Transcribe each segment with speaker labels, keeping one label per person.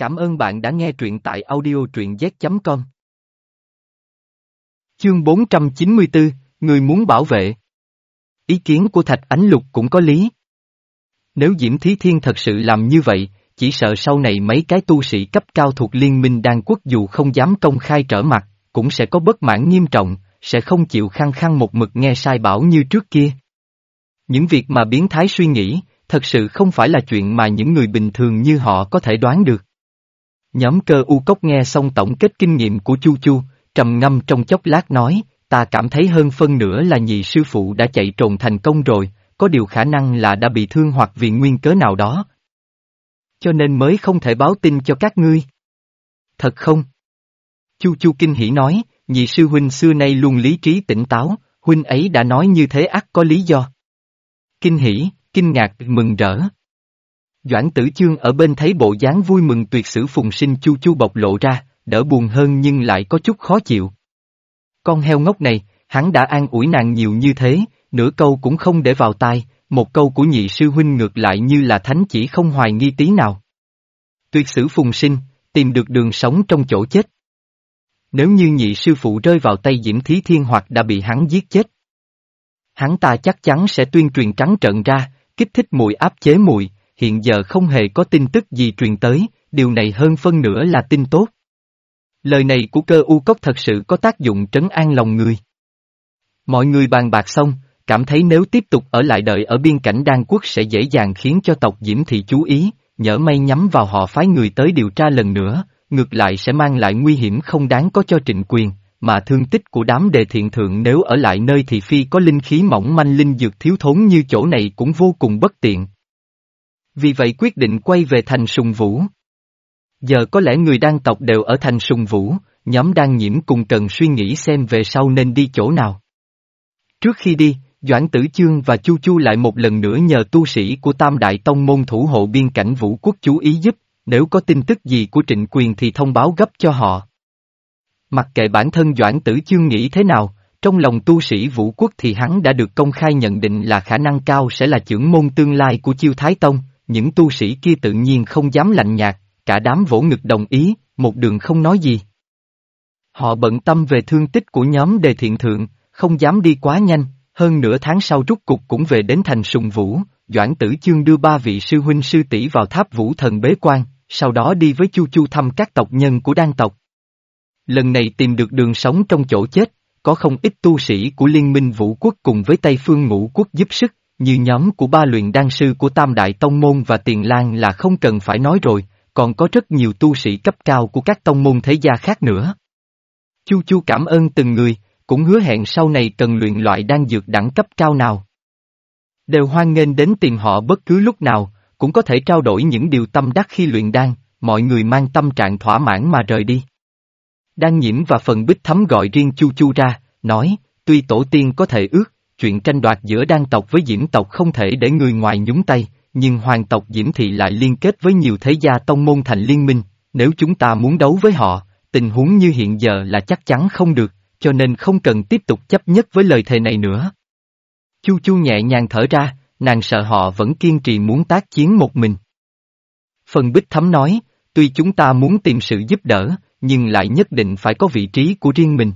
Speaker 1: Cảm ơn bạn đã nghe truyện tại audio truyện z.com. Chương 494, Người muốn bảo vệ. Ý kiến của Thạch Ánh Lục cũng có lý. Nếu Diễm Thí Thiên thật sự làm như vậy, chỉ sợ sau này mấy cái tu sĩ cấp cao thuộc Liên minh Đan Quốc dù không dám công khai trở mặt, cũng sẽ có bất mãn nghiêm trọng, sẽ không chịu khăng khăng một mực nghe sai bảo như trước kia. Những việc mà biến thái suy nghĩ, thật sự không phải là chuyện mà những người bình thường như họ có thể đoán được. Nhóm cơ u cốc nghe xong tổng kết kinh nghiệm của Chu Chu, trầm ngâm trong chốc lát nói, ta cảm thấy hơn phân nửa là nhị sư phụ đã chạy trồn thành công rồi, có điều khả năng là đã bị thương hoặc vì nguyên cớ nào đó. Cho nên mới không thể báo tin cho các ngươi. Thật không? Chu Chu kinh hỉ nói, nhị sư huynh xưa nay luôn lý trí tỉnh táo, huynh ấy đã nói như thế ắt có lý do. Kinh hỉ, kinh ngạc, mừng rỡ. Doãn tử chương ở bên thấy bộ dáng vui mừng tuyệt sử phùng sinh chu chu bộc lộ ra, đỡ buồn hơn nhưng lại có chút khó chịu. Con heo ngốc này, hắn đã an ủi nàng nhiều như thế, nửa câu cũng không để vào tai, một câu của nhị sư huynh ngược lại như là thánh chỉ không hoài nghi tí nào. Tuyệt sử phùng sinh, tìm được đường sống trong chỗ chết. Nếu như nhị sư phụ rơi vào tay Diễm Thí Thiên hoặc đã bị hắn giết chết. Hắn ta chắc chắn sẽ tuyên truyền trắng trợn ra, kích thích mùi áp chế mùi, hiện giờ không hề có tin tức gì truyền tới, điều này hơn phân nửa là tin tốt. Lời này của cơ u cốc thật sự có tác dụng trấn an lòng người. Mọi người bàn bạc xong, cảm thấy nếu tiếp tục ở lại đợi ở biên cảnh đan quốc sẽ dễ dàng khiến cho tộc Diễm Thị chú ý, nhỡ may nhắm vào họ phái người tới điều tra lần nữa, ngược lại sẽ mang lại nguy hiểm không đáng có cho trịnh quyền, mà thương tích của đám đề thiện thượng nếu ở lại nơi thì phi có linh khí mỏng manh linh dược thiếu thốn như chỗ này cũng vô cùng bất tiện. Vì vậy quyết định quay về thành sùng vũ. Giờ có lẽ người đan tộc đều ở thành sùng vũ, nhóm đan nhiễm cùng cần suy nghĩ xem về sau nên đi chỗ nào. Trước khi đi, Doãn Tử Chương và Chu Chu lại một lần nữa nhờ tu sĩ của Tam Đại Tông môn thủ hộ biên cảnh vũ quốc chú ý giúp, nếu có tin tức gì của trịnh quyền thì thông báo gấp cho họ. Mặc kệ bản thân Doãn Tử Chương nghĩ thế nào, trong lòng tu sĩ vũ quốc thì hắn đã được công khai nhận định là khả năng cao sẽ là trưởng môn tương lai của chiêu Thái Tông, những tu sĩ kia tự nhiên không dám lạnh nhạt, cả đám vỗ ngực đồng ý, một đường không nói gì. Họ bận tâm về thương tích của nhóm đề thiện thượng, không dám đi quá nhanh, hơn nửa tháng sau rút cục cũng về đến thành sùng vũ, Doãn Tử Chương đưa ba vị sư huynh sư tỷ vào tháp vũ thần bế quan, sau đó đi với Chu Chu thăm các tộc nhân của đan tộc. Lần này tìm được đường sống trong chỗ chết, có không ít tu sĩ của Liên minh Vũ Quốc cùng với Tây Phương Ngũ Quốc giúp sức, như nhóm của ba luyện đan sư của Tam Đại Tông Môn và Tiền Lan là không cần phải nói rồi, còn có rất nhiều tu sĩ cấp cao của các tông môn thế gia khác nữa. Chu Chu cảm ơn từng người, cũng hứa hẹn sau này cần luyện loại đan dược đẳng cấp cao nào. Đều hoan nghênh đến tìm họ bất cứ lúc nào, cũng có thể trao đổi những điều tâm đắc khi luyện đan, mọi người mang tâm trạng thỏa mãn mà rời đi. Đan nhiễm và phần bích thấm gọi riêng Chu Chu ra, nói, tuy tổ tiên có thể ước, chuyện tranh đoạt giữa đan tộc với diễm tộc không thể để người ngoài nhúng tay, nhưng hoàng tộc diễm thị lại liên kết với nhiều thế gia tông môn thành liên minh, nếu chúng ta muốn đấu với họ, tình huống như hiện giờ là chắc chắn không được, cho nên không cần tiếp tục chấp nhất với lời thề này nữa. Chu Chu nhẹ nhàng thở ra, nàng sợ họ vẫn kiên trì muốn tác chiến một mình. Phần Bích Thấm nói, tuy chúng ta muốn tìm sự giúp đỡ, nhưng lại nhất định phải có vị trí của riêng mình.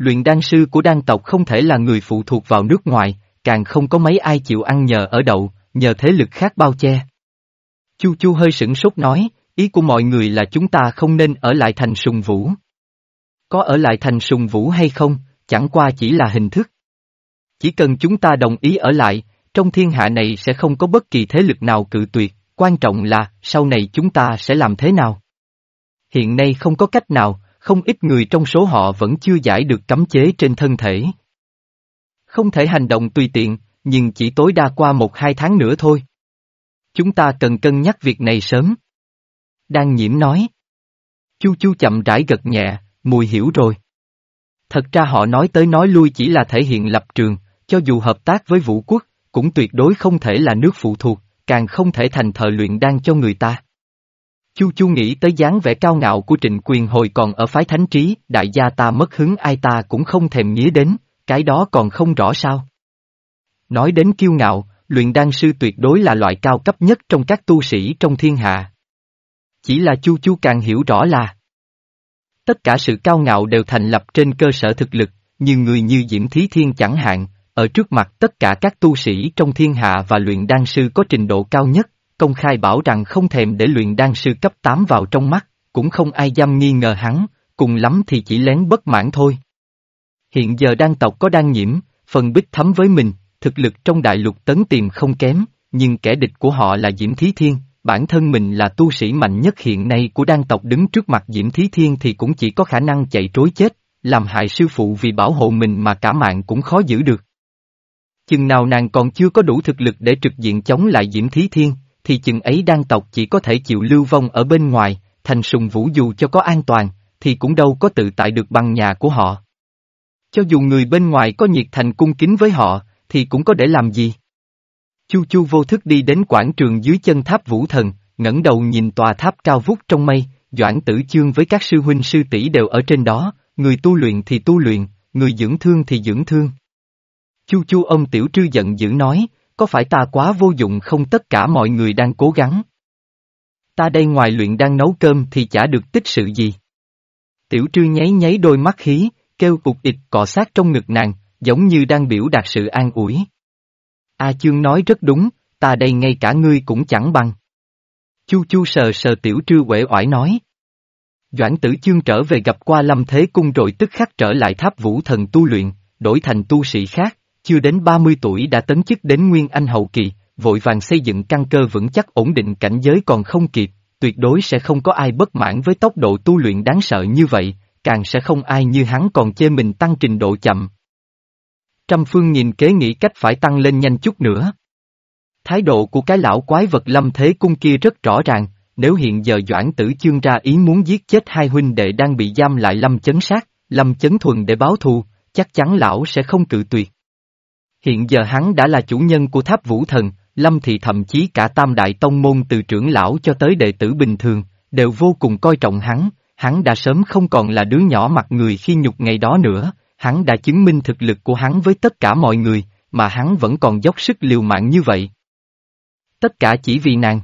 Speaker 1: Luyện đan sư của đan tộc không thể là người phụ thuộc vào nước ngoài, càng không có mấy ai chịu ăn nhờ ở đậu, nhờ thế lực khác bao che. Chu Chu hơi sửng sốt nói, ý của mọi người là chúng ta không nên ở lại thành sùng vũ. Có ở lại thành sùng vũ hay không, chẳng qua chỉ là hình thức. Chỉ cần chúng ta đồng ý ở lại, trong thiên hạ này sẽ không có bất kỳ thế lực nào cự tuyệt, quan trọng là sau này chúng ta sẽ làm thế nào. Hiện nay không có cách nào, không ít người trong số họ vẫn chưa giải được cấm chế trên thân thể. Không thể hành động tùy tiện, nhưng chỉ tối đa qua một hai tháng nữa thôi. Chúng ta cần cân nhắc việc này sớm. Đang nhiễm nói. Chu chu chậm rãi gật nhẹ, mùi hiểu rồi. Thật ra họ nói tới nói lui chỉ là thể hiện lập trường, cho dù hợp tác với vũ quốc, cũng tuyệt đối không thể là nước phụ thuộc, càng không thể thành thợ luyện đan cho người ta. Chu Chu nghĩ tới dáng vẻ cao ngạo của trịnh quyền hồi còn ở phái thánh trí, đại gia ta mất hứng ai ta cũng không thèm nghĩ đến, cái đó còn không rõ sao. Nói đến kiêu ngạo, luyện đan sư tuyệt đối là loại cao cấp nhất trong các tu sĩ trong thiên hạ. Chỉ là Chu Chu càng hiểu rõ là Tất cả sự cao ngạo đều thành lập trên cơ sở thực lực, như người như Diễm Thí Thiên chẳng hạn, ở trước mặt tất cả các tu sĩ trong thiên hạ và luyện đan sư có trình độ cao nhất, công khai bảo rằng không thèm để luyện đan sư cấp 8 vào trong mắt, cũng không ai dám nghi ngờ hắn, cùng lắm thì chỉ lén bất mãn thôi. Hiện giờ đan tộc có đan nhiễm, phần bích thấm với mình, thực lực trong đại lục tấn tiềm không kém, nhưng kẻ địch của họ là Diễm Thí Thiên, bản thân mình là tu sĩ mạnh nhất hiện nay của đan tộc đứng trước mặt Diễm Thí Thiên thì cũng chỉ có khả năng chạy trối chết, làm hại sư phụ vì bảo hộ mình mà cả mạng cũng khó giữ được. Chừng nào nàng còn chưa có đủ thực lực để trực diện chống lại Diễm Thí Thiên, thì chừng ấy đan tộc chỉ có thể chịu lưu vong ở bên ngoài, thành sùng vũ dù cho có an toàn, thì cũng đâu có tự tại được bằng nhà của họ. Cho dù người bên ngoài có nhiệt thành cung kính với họ, thì cũng có để làm gì? Chu Chu vô thức đi đến quảng trường dưới chân tháp vũ thần, ngẩng đầu nhìn tòa tháp cao vút trong mây, Doãn Tử Chương với các sư huynh sư tỷ đều ở trên đó, người tu luyện thì tu luyện, người dưỡng thương thì dưỡng thương. Chu Chu ông Tiểu Trư giận dữ nói, có phải ta quá vô dụng không tất cả mọi người đang cố gắng. Ta đây ngoài luyện đang nấu cơm thì chả được tích sự gì. Tiểu Trư nháy nháy đôi mắt khí, kêu cục ịt cọ sát trong ngực nàng, giống như đang biểu đạt sự an ủi. A Chương nói rất đúng, ta đây ngay cả ngươi cũng chẳng bằng. Chu Chu sờ sờ tiểu trư uể oải nói. Doãn tử chương trở về gặp qua lâm thế cung rồi tức khắc trở lại tháp vũ thần tu luyện, đổi thành tu sĩ khác, chưa đến 30 tuổi đã tấn chức đến Nguyên Anh hậu kỳ, vội vàng xây dựng căn cơ vững chắc ổn định cảnh giới còn không kịp, tuyệt đối sẽ không có ai bất mãn với tốc độ tu luyện đáng sợ như vậy, càng sẽ không ai như hắn còn chê mình tăng trình độ chậm, Trăm phương nhìn kế nghĩ cách phải tăng lên nhanh chút nữa. Thái độ của cái lão quái vật lâm thế cung kia rất rõ ràng, nếu hiện giờ Doãn Tử Chương ra ý muốn giết chết hai huynh đệ đang bị giam lại lâm chấn sát, lâm chấn thuần để báo thù, chắc chắn lão sẽ không cự tuyệt. Hiện giờ hắn đã là chủ nhân của tháp vũ thần, lâm thị thậm chí cả tam đại tông môn từ trưởng lão cho tới đệ tử bình thường, đều vô cùng coi trọng hắn, hắn đã sớm không còn là đứa nhỏ mặt người khi nhục ngày đó nữa, hắn đã chứng minh thực lực của hắn với tất cả mọi người, mà hắn vẫn còn dốc sức liều mạng như vậy. Tất cả chỉ vì nàng.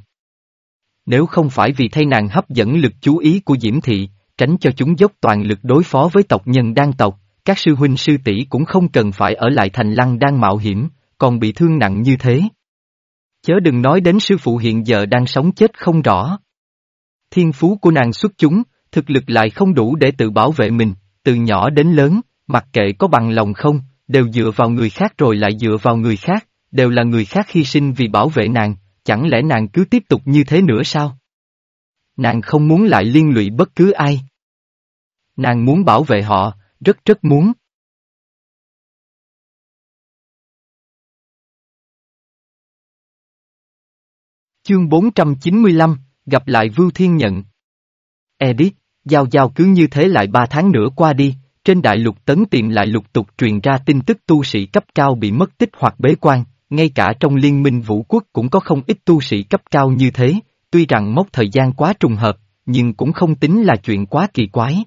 Speaker 1: Nếu không phải vì thay nàng hấp dẫn lực chú ý của Diễm Thị, tránh cho chúng dốc toàn lực đối phó với tộc nhân đang tộc, các sư huynh sư tỷ cũng không cần phải ở lại thành lăng đang mạo hiểm, còn bị thương nặng như thế. Chớ đừng nói đến sư phụ hiện giờ đang sống chết không rõ. Thiên phú của nàng xuất chúng, thực lực lại không đủ để tự bảo vệ mình, từ nhỏ đến lớn, Mặc kệ có bằng lòng không, đều dựa vào người khác rồi lại dựa vào người khác, đều là người khác hy sinh vì bảo vệ nàng, chẳng lẽ nàng cứ tiếp tục như thế nữa sao? Nàng không muốn lại liên lụy bất cứ ai. Nàng muốn bảo vệ họ, rất rất muốn. Chương 495, gặp lại Vưu Thiên Nhận. edit giao giao cứ như thế lại ba tháng nữa qua đi, trên đại lục tấn tiệm lại lục tục truyền ra tin tức tu sĩ cấp cao bị mất tích hoặc bế quan, ngay cả trong liên minh vũ quốc cũng có không ít tu sĩ cấp cao như thế, tuy rằng mốc thời gian quá trùng hợp, nhưng cũng không tính là chuyện quá kỳ quái.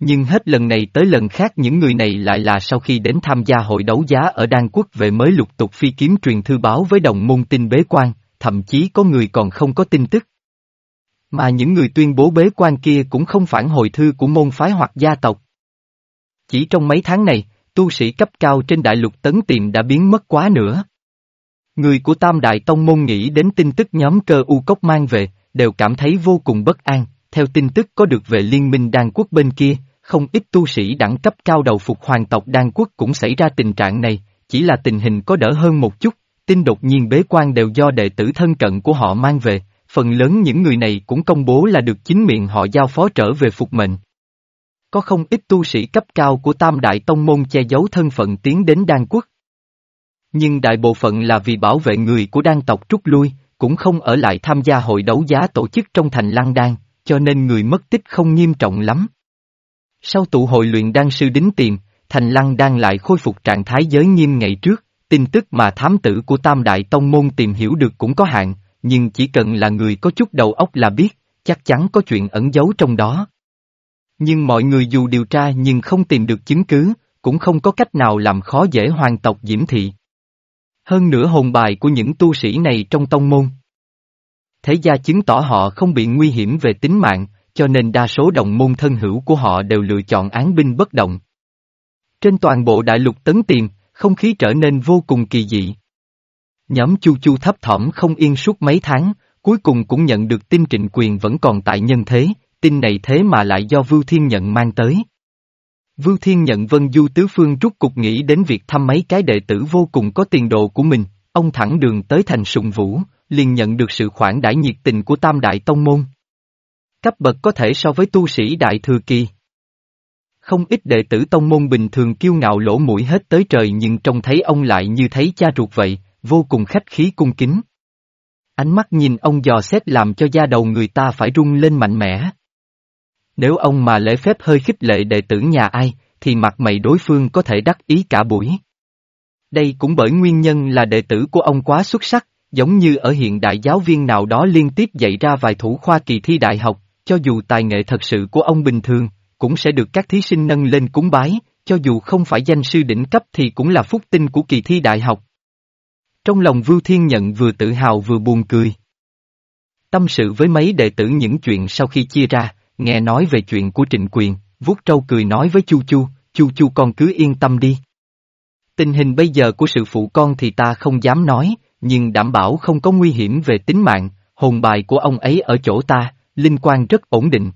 Speaker 1: Nhưng hết lần này tới lần khác những người này lại là sau khi đến tham gia hội đấu giá ở Đan Quốc về mới lục tục phi kiếm truyền thư báo với đồng môn tin bế quan, thậm chí có người còn không có tin tức. Mà những người tuyên bố bế quan kia cũng không phản hồi thư của môn phái hoặc gia tộc, chỉ trong mấy tháng này, tu sĩ cấp cao trên đại lục tấn tiệm đã biến mất quá nữa. Người của Tam Đại Tông Môn nghĩ đến tin tức nhóm cơ u cốc mang về, đều cảm thấy vô cùng bất an, theo tin tức có được về liên minh đan quốc bên kia, không ít tu sĩ đẳng cấp cao đầu phục hoàng tộc đan quốc cũng xảy ra tình trạng này, chỉ là tình hình có đỡ hơn một chút, tin đột nhiên bế quan đều do đệ tử thân cận của họ mang về, phần lớn những người này cũng công bố là được chính miệng họ giao phó trở về phục mệnh. Có không ít tu sĩ cấp cao của Tam Đại Tông Môn che giấu thân phận tiến đến Đan Quốc. Nhưng đại bộ phận là vì bảo vệ người của đan tộc rút lui, cũng không ở lại tham gia hội đấu giá tổ chức trong thành Lan Đan, cho nên người mất tích không nghiêm trọng lắm. Sau tụ hội luyện đan sư đính tiền, thành Lăng đang lại khôi phục trạng thái giới nghiêm ngày trước, tin tức mà thám tử của Tam Đại Tông Môn tìm hiểu được cũng có hạn, nhưng chỉ cần là người có chút đầu óc là biết, chắc chắn có chuyện ẩn giấu trong đó. Nhưng mọi người dù điều tra nhưng không tìm được chứng cứ, cũng không có cách nào làm khó dễ hoàng tộc Diễm Thị. Hơn nữa hồn bài của những tu sĩ này trong tông môn. Thế gia chứng tỏ họ không bị nguy hiểm về tính mạng, cho nên đa số đồng môn thân hữu của họ đều lựa chọn án binh bất động. Trên toàn bộ đại lục tấn tiền, không khí trở nên vô cùng kỳ dị. Nhóm Chu Chu thấp thỏm không yên suốt mấy tháng, cuối cùng cũng nhận được tin trịnh quyền vẫn còn tại nhân thế, tin này thế mà lại do Vưu Thiên Nhận mang tới. Vưu Thiên Nhận Vân Du Tứ Phương rút cục nghĩ đến việc thăm mấy cái đệ tử vô cùng có tiền đồ của mình, ông thẳng đường tới thành sùng vũ, liền nhận được sự khoản đãi nhiệt tình của Tam Đại Tông Môn. Cấp bậc có thể so với tu sĩ Đại Thừa Kỳ. Không ít đệ tử Tông Môn bình thường kiêu ngạo lỗ mũi hết tới trời nhưng trông thấy ông lại như thấy cha ruột vậy, vô cùng khách khí cung kính. Ánh mắt nhìn ông dò xét làm cho da đầu người ta phải rung lên mạnh mẽ. Nếu ông mà lễ phép hơi khích lệ đệ tử nhà ai, thì mặt mày đối phương có thể đắc ý cả buổi. Đây cũng bởi nguyên nhân là đệ tử của ông quá xuất sắc, giống như ở hiện đại giáo viên nào đó liên tiếp dạy ra vài thủ khoa kỳ thi đại học, cho dù tài nghệ thật sự của ông bình thường, cũng sẽ được các thí sinh nâng lên cúng bái, cho dù không phải danh sư đỉnh cấp thì cũng là phúc tinh của kỳ thi đại học. Trong lòng Vưu Thiên Nhận vừa tự hào vừa buồn cười. Tâm sự với mấy đệ tử những chuyện sau khi chia ra, nghe nói về chuyện của Trịnh Quyền, vuốt trâu cười nói với Chu Chu, Chu Chu con cứ yên tâm đi. Tình hình bây giờ của sự phụ con thì ta không dám nói, nhưng đảm bảo không có nguy hiểm về tính mạng, hồn bài của ông ấy ở chỗ ta, linh quan rất ổn định.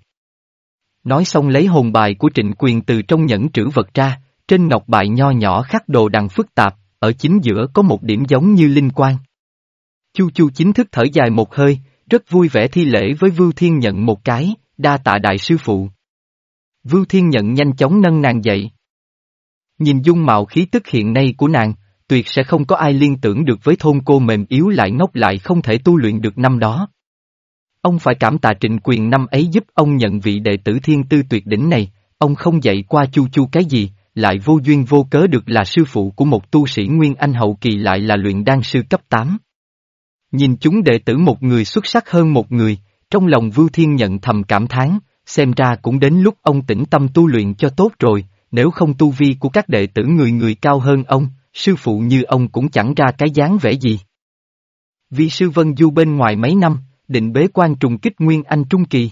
Speaker 1: Nói xong lấy hồn bài của trịnh quyền từ trong nhẫn trữ vật ra, trên ngọc bài nho nhỏ khắc đồ đằng phức tạp, ở chính giữa có một điểm giống như linh quan. Chu Chu chính thức thở dài một hơi, rất vui vẻ thi lễ với Vưu Thiên Nhận một cái, đa tạ đại sư phụ. Vưu Thiên Nhận nhanh chóng nâng nàng dậy. Nhìn dung mạo khí tức hiện nay của nàng, tuyệt sẽ không có ai liên tưởng được với thôn cô mềm yếu lại ngốc lại không thể tu luyện được năm đó. Ông phải cảm tạ trịnh quyền năm ấy giúp ông nhận vị đệ tử thiên tư tuyệt đỉnh này, ông không dạy qua chu chu cái gì, lại vô duyên vô cớ được là sư phụ của một tu sĩ Nguyên Anh hậu kỳ lại là luyện đan sư cấp 8. Nhìn chúng đệ tử một người xuất sắc hơn một người, trong lòng Vưu Thiên nhận thầm cảm thán, xem ra cũng đến lúc ông tĩnh tâm tu luyện cho tốt rồi, nếu không tu vi của các đệ tử người người cao hơn ông, sư phụ như ông cũng chẳng ra cái dáng vẻ gì. Vì sư Vân Du bên ngoài mấy năm, định bế quan trùng kích Nguyên Anh Trung Kỳ.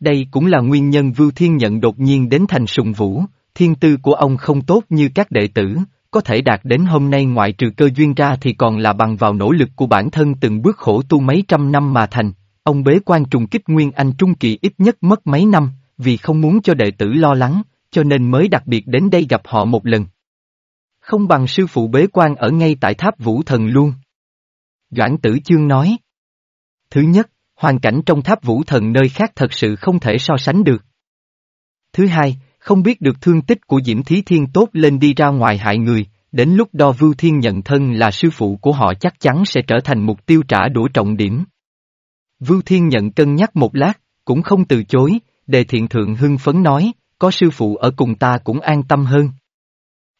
Speaker 1: Đây cũng là nguyên nhân Vưu Thiên Nhận đột nhiên đến thành sùng vũ, thiên tư của ông không tốt như các đệ tử, có thể đạt đến hôm nay ngoại trừ cơ duyên ra thì còn là bằng vào nỗ lực của bản thân từng bước khổ tu mấy trăm năm mà thành. Ông bế quan trùng kích Nguyên Anh Trung Kỳ ít nhất mất mấy năm, vì không muốn cho đệ tử lo lắng, cho nên mới đặc biệt đến đây gặp họ một lần. Không bằng sư phụ bế quan ở ngay tại tháp vũ thần luôn. Doãn tử chương nói. Thứ nhất, hoàn cảnh trong tháp vũ thần nơi khác thật sự không thể so sánh được. Thứ hai, không biết được thương tích của Diễm Thí Thiên tốt lên đi ra ngoài hại người, đến lúc đo Vưu Thiên nhận thân là sư phụ của họ chắc chắn sẽ trở thành mục tiêu trả đũa trọng điểm. Vưu Thiên nhận cân nhắc một lát, cũng không từ chối, đề thiện thượng hưng phấn nói, có sư phụ ở cùng ta cũng an tâm hơn.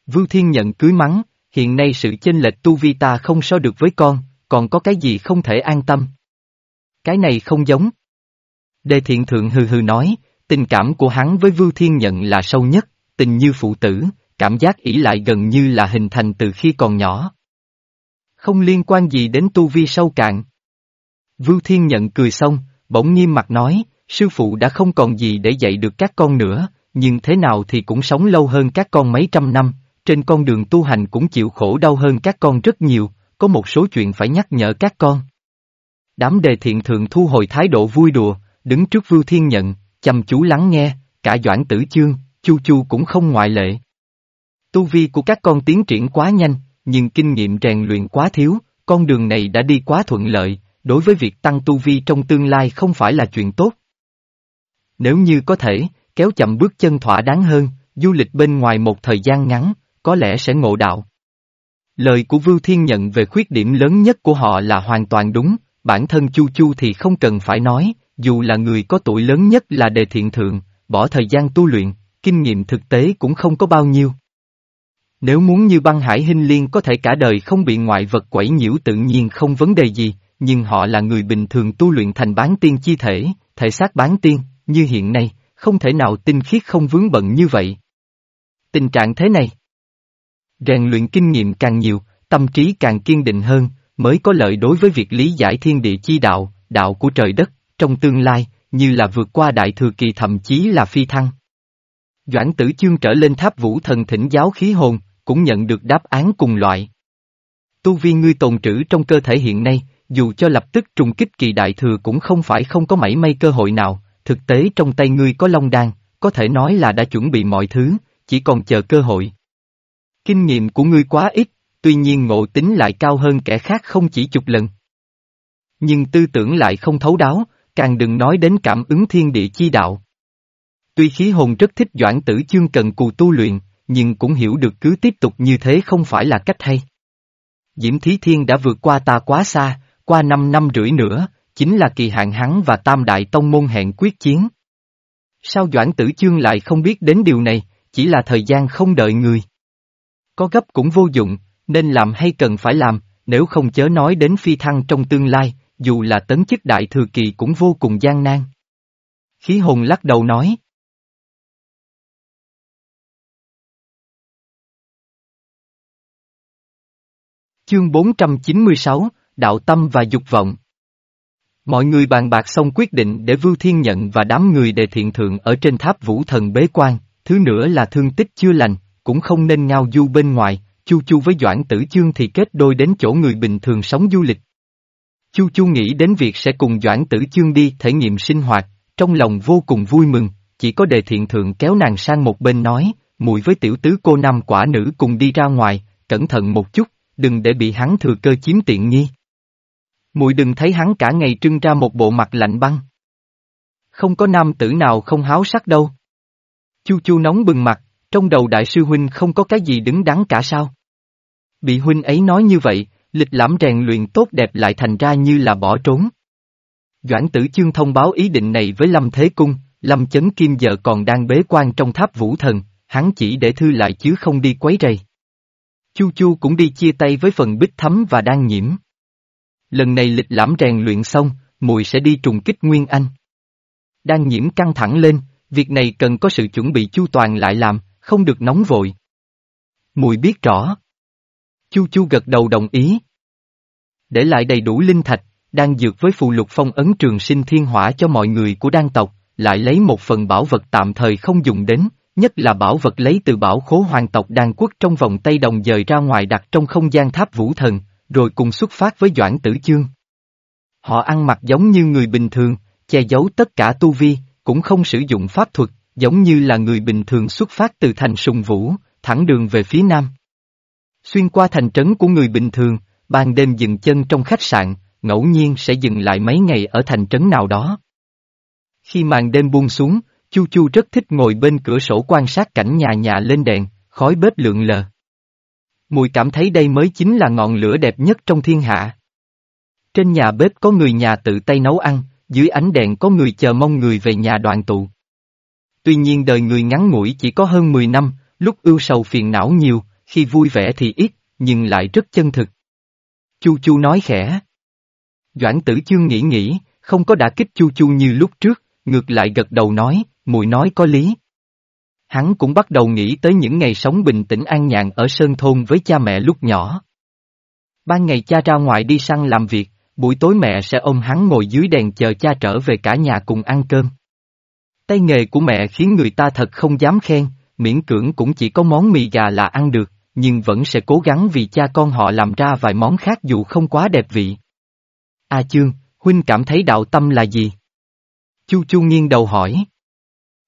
Speaker 1: Vưu Thiên nhận cưới mắng, hiện nay sự chênh lệch tu vi ta không so được với con, còn có cái gì không thể an tâm. Cái này không giống. Đề thiện thượng hừ hừ nói, tình cảm của hắn với Vưu Thiên nhận là sâu nhất, tình như phụ tử, cảm giác ỷ lại gần như là hình thành từ khi còn nhỏ. Không liên quan gì đến tu vi sâu cạn. Vưu Thiên nhận cười xong, bỗng nghiêm mặt nói, sư phụ đã không còn gì để dạy được các con nữa, nhưng thế nào thì cũng sống lâu hơn các con mấy trăm năm, trên con đường tu hành cũng chịu khổ đau hơn các con rất nhiều, có một số chuyện phải nhắc nhở các con. Đám đề thiện thường thu hồi thái độ vui đùa, đứng trước Vưu Thiên Nhận, chăm chú lắng nghe, cả Doãn Tử Chương, Chu Chu cũng không ngoại lệ. Tu vi của các con tiến triển quá nhanh, nhưng kinh nghiệm rèn luyện quá thiếu, con đường này đã đi quá thuận lợi, đối với việc tăng tu vi trong tương lai không phải là chuyện tốt. Nếu như có thể, kéo chậm bước chân thỏa đáng hơn, du lịch bên ngoài một thời gian ngắn, có lẽ sẽ ngộ đạo. Lời của Vưu Thiên nhận về khuyết điểm lớn nhất của họ là hoàn toàn đúng, bản thân Chu Chu thì không cần phải nói, dù là người có tuổi lớn nhất là đề thiện thượng, bỏ thời gian tu luyện, kinh nghiệm thực tế cũng không có bao nhiêu. Nếu muốn như băng hải hình liên có thể cả đời không bị ngoại vật quẩy nhiễu tự nhiên không vấn đề gì, nhưng họ là người bình thường tu luyện thành bán tiên chi thể, thể xác bán tiên, như hiện nay, không thể nào tinh khiết không vướng bận như vậy. Tình trạng thế này, rèn luyện kinh nghiệm càng nhiều, tâm trí càng kiên định hơn, mới có lợi đối với việc lý giải thiên địa chi đạo, đạo của trời đất, trong tương lai, như là vượt qua đại thừa kỳ thậm chí là phi thăng. Doãn tử chương trở lên tháp vũ thần thỉnh giáo khí hồn, cũng nhận được đáp án cùng loại. Tu vi ngươi tồn trữ trong cơ thể hiện nay, dù cho lập tức trùng kích kỳ đại thừa cũng không phải không có mảy may cơ hội nào, thực tế trong tay ngươi có long đan, có thể nói là đã chuẩn bị mọi thứ, chỉ còn chờ cơ hội. Kinh nghiệm của ngươi quá ít, tuy nhiên ngộ tính lại cao hơn kẻ khác không chỉ chục lần. Nhưng tư tưởng lại không thấu đáo, càng đừng nói đến cảm ứng thiên địa chi đạo. Tuy khí hồn rất thích doãn tử chương cần cù tu luyện, nhưng cũng hiểu được cứ tiếp tục như thế không phải là cách hay. Diễm Thí Thiên đã vượt qua ta quá xa, qua năm năm rưỡi nữa, chính là kỳ hạn hắn và Tam Đại Tông Môn hẹn quyết chiến. Sao Doãn Tử Chương lại không biết đến điều này, chỉ là thời gian không đợi người. Có gấp cũng vô dụng, nên làm hay cần phải làm, nếu không chớ nói đến phi thăng trong tương lai, dù là tấn chức đại thừa kỳ cũng vô cùng gian nan. Khí hồn lắc đầu nói. Chương 496, Đạo Tâm và Dục Vọng Mọi người bàn bạc xong quyết định để Vưu Thiên nhận và đám người đề thiện thượng ở trên tháp vũ thần bế quan, thứ nữa là thương tích chưa lành, cũng không nên ngao du bên ngoài, Chu Chu với Doãn Tử Chương thì kết đôi đến chỗ người bình thường sống du lịch. Chu Chu nghĩ đến việc sẽ cùng Doãn Tử Chương đi thể nghiệm sinh hoạt, trong lòng vô cùng vui mừng, chỉ có đề thiện thượng kéo nàng sang một bên nói, mùi với tiểu tứ cô năm quả nữ cùng đi ra ngoài, cẩn thận một chút, đừng để bị hắn thừa cơ chiếm tiện nghi. Mùi đừng thấy hắn cả ngày trưng ra một bộ mặt lạnh băng. Không có nam tử nào không háo sắc đâu. Chu chu nóng bừng mặt, trong đầu đại sư huynh không có cái gì đứng đắn cả sao. Bị huynh ấy nói như vậy, lịch lãm rèn luyện tốt đẹp lại thành ra như là bỏ trốn. Doãn tử chương thông báo ý định này với Lâm Thế Cung, Lâm Chấn Kim giờ còn đang bế quan trong tháp vũ thần, hắn chỉ để thư lại chứ không đi quấy rầy. Chu Chu cũng đi chia tay với phần bích thấm và đang nhiễm. Lần này lịch lãm rèn luyện xong, mùi sẽ đi trùng kích Nguyên Anh. Đang nhiễm căng thẳng lên, việc này cần có sự chuẩn bị chu toàn lại làm, không được nóng vội. Mùi biết rõ. Chu Chu gật đầu đồng ý. Để lại đầy đủ linh thạch, đang dược với phù lục phong ấn trường sinh thiên hỏa cho mọi người của đan tộc, lại lấy một phần bảo vật tạm thời không dùng đến, nhất là bảo vật lấy từ bảo khố hoàng tộc đan quốc trong vòng tay Đồng dời ra ngoài đặt trong không gian tháp vũ thần, rồi cùng xuất phát với Doãn Tử Chương. Họ ăn mặc giống như người bình thường, che giấu tất cả tu vi, cũng không sử dụng pháp thuật, giống như là người bình thường xuất phát từ thành sùng vũ, thẳng đường về phía nam. Xuyên qua thành trấn của người bình thường, ban đêm dừng chân trong khách sạn, ngẫu nhiên sẽ dừng lại mấy ngày ở thành trấn nào đó. Khi màn đêm buông xuống, Chu Chu rất thích ngồi bên cửa sổ quan sát cảnh nhà nhà lên đèn, khói bếp lượn lờ. Mùi cảm thấy đây mới chính là ngọn lửa đẹp nhất trong thiên hạ. Trên nhà bếp có người nhà tự tay nấu ăn, dưới ánh đèn có người chờ mong người về nhà đoàn tụ. Tuy nhiên đời người ngắn ngủi chỉ có hơn 10 năm, lúc ưu sầu phiền não nhiều, khi vui vẻ thì ít, nhưng lại rất chân thực. Chu Chu nói khẽ. Doãn tử chương nghĩ nghĩ, không có đả kích Chu Chu như lúc trước, ngược lại gật đầu nói, mùi nói có lý. Hắn cũng bắt đầu nghĩ tới những ngày sống bình tĩnh an nhàn ở Sơn Thôn với cha mẹ lúc nhỏ. Ban ngày cha ra ngoài đi săn làm việc, buổi tối mẹ sẽ ôm hắn ngồi dưới đèn chờ cha trở về cả nhà cùng ăn cơm. Tay nghề của mẹ khiến người ta thật không dám khen, miễn cưỡng cũng chỉ có món mì gà là ăn được, nhưng vẫn sẽ cố gắng vì cha con họ làm ra vài món khác dù không quá đẹp vị. A Chương, Huynh cảm thấy đạo tâm là gì? Chu Chu nghiêng đầu hỏi.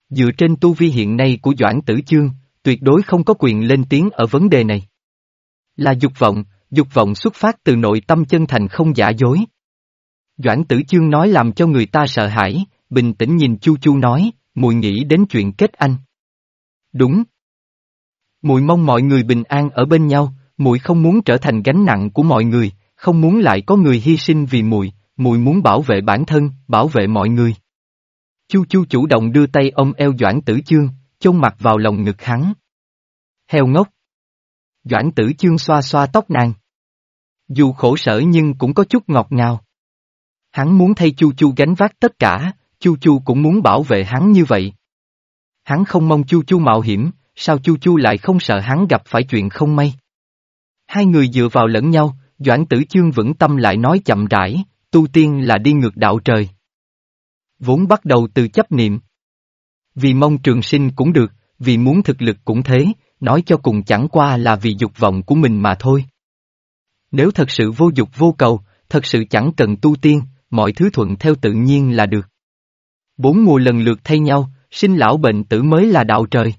Speaker 1: Dựa trên tu vi hiện nay của Doãn Tử Chương, tuyệt đối không có quyền lên tiếng ở vấn đề này. Là dục vọng, dục vọng xuất phát từ nội tâm chân thành không giả dối. Doãn Tử Chương nói làm cho người ta sợ hãi, bình tĩnh nhìn Chu Chu nói, mùi nghĩ đến chuyện kết anh. Đúng muội mong mọi người bình an ở bên nhau, muội không muốn trở thành gánh nặng của mọi người, không muốn lại có người hy sinh vì muội, muội muốn bảo vệ bản thân, bảo vệ mọi người. Chu Chu chủ động đưa tay ôm eo Doãn Tử Chương, chôn mặt vào lòng ngực hắn. Heo ngốc. Doãn Tử Chương xoa xoa tóc nàng. Dù khổ sở nhưng cũng có chút ngọt ngào. Hắn muốn thay Chu Chu gánh vác tất cả, Chu Chu cũng muốn bảo vệ hắn như vậy. Hắn không mong Chu Chu mạo hiểm, sao Chu Chu lại không sợ hắn gặp phải chuyện không may. Hai người dựa vào lẫn nhau, Doãn Tử Chương vững tâm lại nói chậm rãi, tu tiên là đi ngược đạo trời. Vốn bắt đầu từ chấp niệm. Vì mong trường sinh cũng được, vì muốn thực lực cũng thế, nói cho cùng chẳng qua là vì dục vọng của mình mà thôi. Nếu thật sự vô dục vô cầu, thật sự chẳng cần tu tiên, mọi thứ thuận theo tự nhiên là được. Bốn mùa lần lượt thay nhau, sinh lão bệnh tử mới là đạo trời.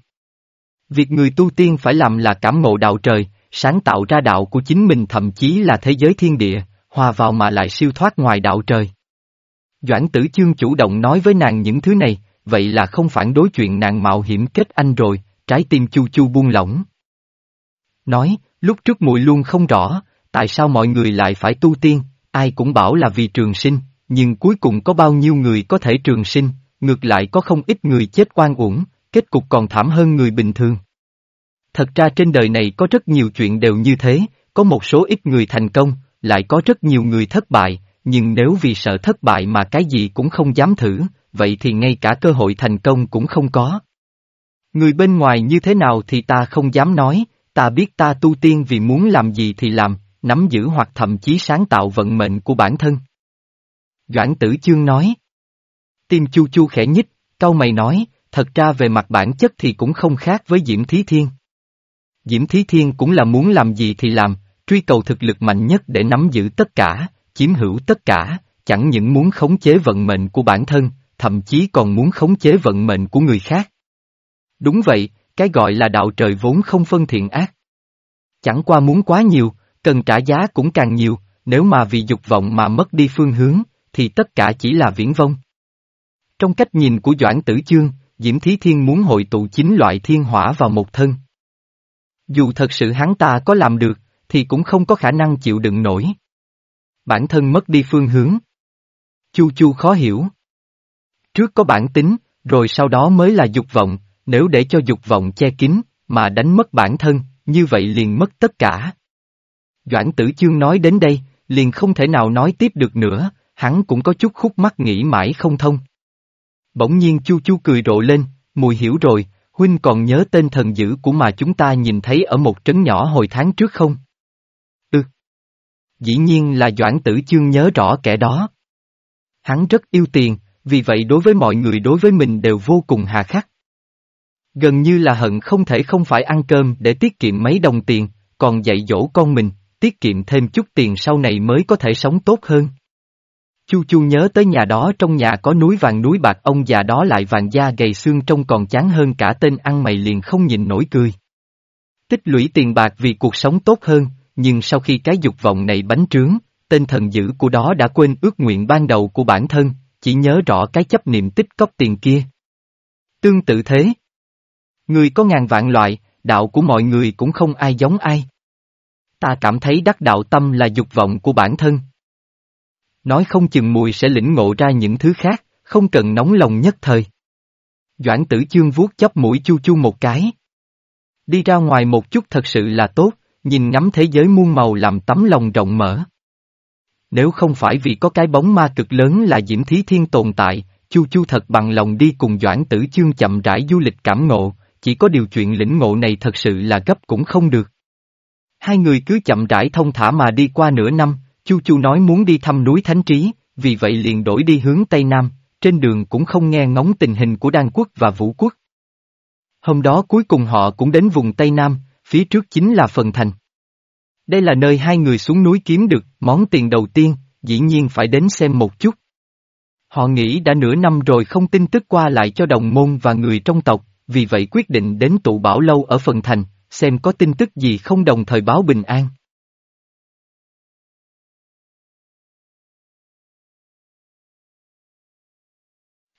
Speaker 1: Việc người tu tiên phải làm là cảm ngộ đạo trời, sáng tạo ra đạo của chính mình thậm chí là thế giới thiên địa, hòa vào mà lại siêu thoát ngoài đạo trời. Doãn tử chương chủ động nói với nàng những thứ này, vậy là không phản đối chuyện nàng mạo hiểm kết anh rồi, trái tim chu chu buông lỏng. Nói, lúc trước muội luôn không rõ, tại sao mọi người lại phải tu tiên, ai cũng bảo là vì trường sinh, nhưng cuối cùng có bao nhiêu người có thể trường sinh, ngược lại có không ít người chết oan uổng, kết cục còn thảm hơn người bình thường. Thật ra trên đời này có rất nhiều chuyện đều như thế, có một số ít người thành công, lại có rất nhiều người thất bại, nhưng nếu vì sợ thất bại mà cái gì cũng không dám thử, vậy thì ngay cả cơ hội thành công cũng không có. Người bên ngoài như thế nào thì ta không dám nói, ta biết ta tu tiên vì muốn làm gì thì làm, nắm giữ hoặc thậm chí sáng tạo vận mệnh của bản thân. Doãn tử chương nói. Tim chu chu khẽ nhích, cau mày nói, thật ra về mặt bản chất thì cũng không khác với Diễm Thí Thiên. Diễm Thí Thiên cũng là muốn làm gì thì làm, truy cầu thực lực mạnh nhất để nắm giữ tất cả, chiếm hữu tất cả, chẳng những muốn khống chế vận mệnh của bản thân, thậm chí còn muốn khống chế vận mệnh của người khác. Đúng vậy, cái gọi là đạo trời vốn không phân thiện ác. Chẳng qua muốn quá nhiều, cần trả giá cũng càng nhiều, nếu mà vì dục vọng mà mất đi phương hướng, thì tất cả chỉ là viễn vông. Trong cách nhìn của Doãn Tử Chương, Diễm Thí Thiên muốn hội tụ chính loại thiên hỏa vào một thân. Dù thật sự hắn ta có làm được, thì cũng không có khả năng chịu đựng nổi. Bản thân mất đi phương hướng. Chu Chu khó hiểu. Trước có bản tính, rồi sau đó mới là dục vọng, nếu để cho dục vọng che kín, mà đánh mất bản thân, như vậy liền mất tất cả. Doãn tử chương nói đến đây, liền không thể nào nói tiếp được nữa, hắn cũng có chút khúc mắc nghĩ mãi không thông. Bỗng nhiên chu chu cười rộ lên, mùi hiểu rồi, huynh còn nhớ tên thần dữ của mà chúng ta nhìn thấy ở một trấn nhỏ hồi tháng trước không? Ừ. Dĩ nhiên là Doãn Tử Chương nhớ rõ kẻ đó. Hắn rất yêu tiền, vì vậy đối với mọi người đối với mình đều vô cùng hà khắc. Gần như là hận không thể không phải ăn cơm để tiết kiệm mấy đồng tiền, còn dạy dỗ con mình, tiết kiệm thêm chút tiền sau này mới có thể sống tốt hơn. Chu Chu nhớ tới nhà đó trong nhà có núi vàng núi bạc ông già đó lại vàng da gầy xương trông còn chán hơn cả tên ăn mày liền không nhìn nổi cười. Tích lũy tiền bạc vì cuộc sống tốt hơn, nhưng sau khi cái dục vọng này bánh trướng, tên thần dữ của đó đã quên ước nguyện ban đầu của bản thân, chỉ nhớ rõ cái chấp niệm tích cóp tiền kia. Tương tự thế. Người có ngàn vạn loại, đạo của mọi người cũng không ai giống ai. Ta cảm thấy đắc đạo tâm là dục vọng của bản thân. Nói không chừng mùi sẽ lĩnh ngộ ra những thứ khác, không cần nóng lòng nhất thời. Doãn tử chương vuốt chóp mũi chu chu một cái. Đi ra ngoài một chút thật sự là tốt, nhìn ngắm thế giới muôn màu làm tấm lòng rộng mở. Nếu không phải vì có cái bóng ma cực lớn là Diễm Thí Thiên tồn tại, Chu Chu thật bằng lòng đi cùng Doãn Tử Chương chậm rãi du lịch cảm ngộ, chỉ có điều chuyện lĩnh ngộ này thật sự là gấp cũng không được. Hai người cứ chậm rãi thông thả mà đi qua nửa năm, Chu Chu nói muốn đi thăm núi Thánh Trí, vì vậy liền đổi đi hướng Tây Nam, trên đường cũng không nghe ngóng tình hình của Đan Quốc và Vũ Quốc. Hôm đó cuối cùng họ cũng đến vùng Tây Nam, phía trước chính là Phần Thành. Đây là nơi hai người xuống núi kiếm được món tiền đầu tiên, dĩ nhiên phải đến xem một chút. Họ nghĩ đã nửa năm rồi không tin tức qua lại cho đồng môn và người trong tộc, vì vậy quyết định đến tụ bảo lâu ở Phần Thành, xem có tin tức gì không đồng thời báo bình an.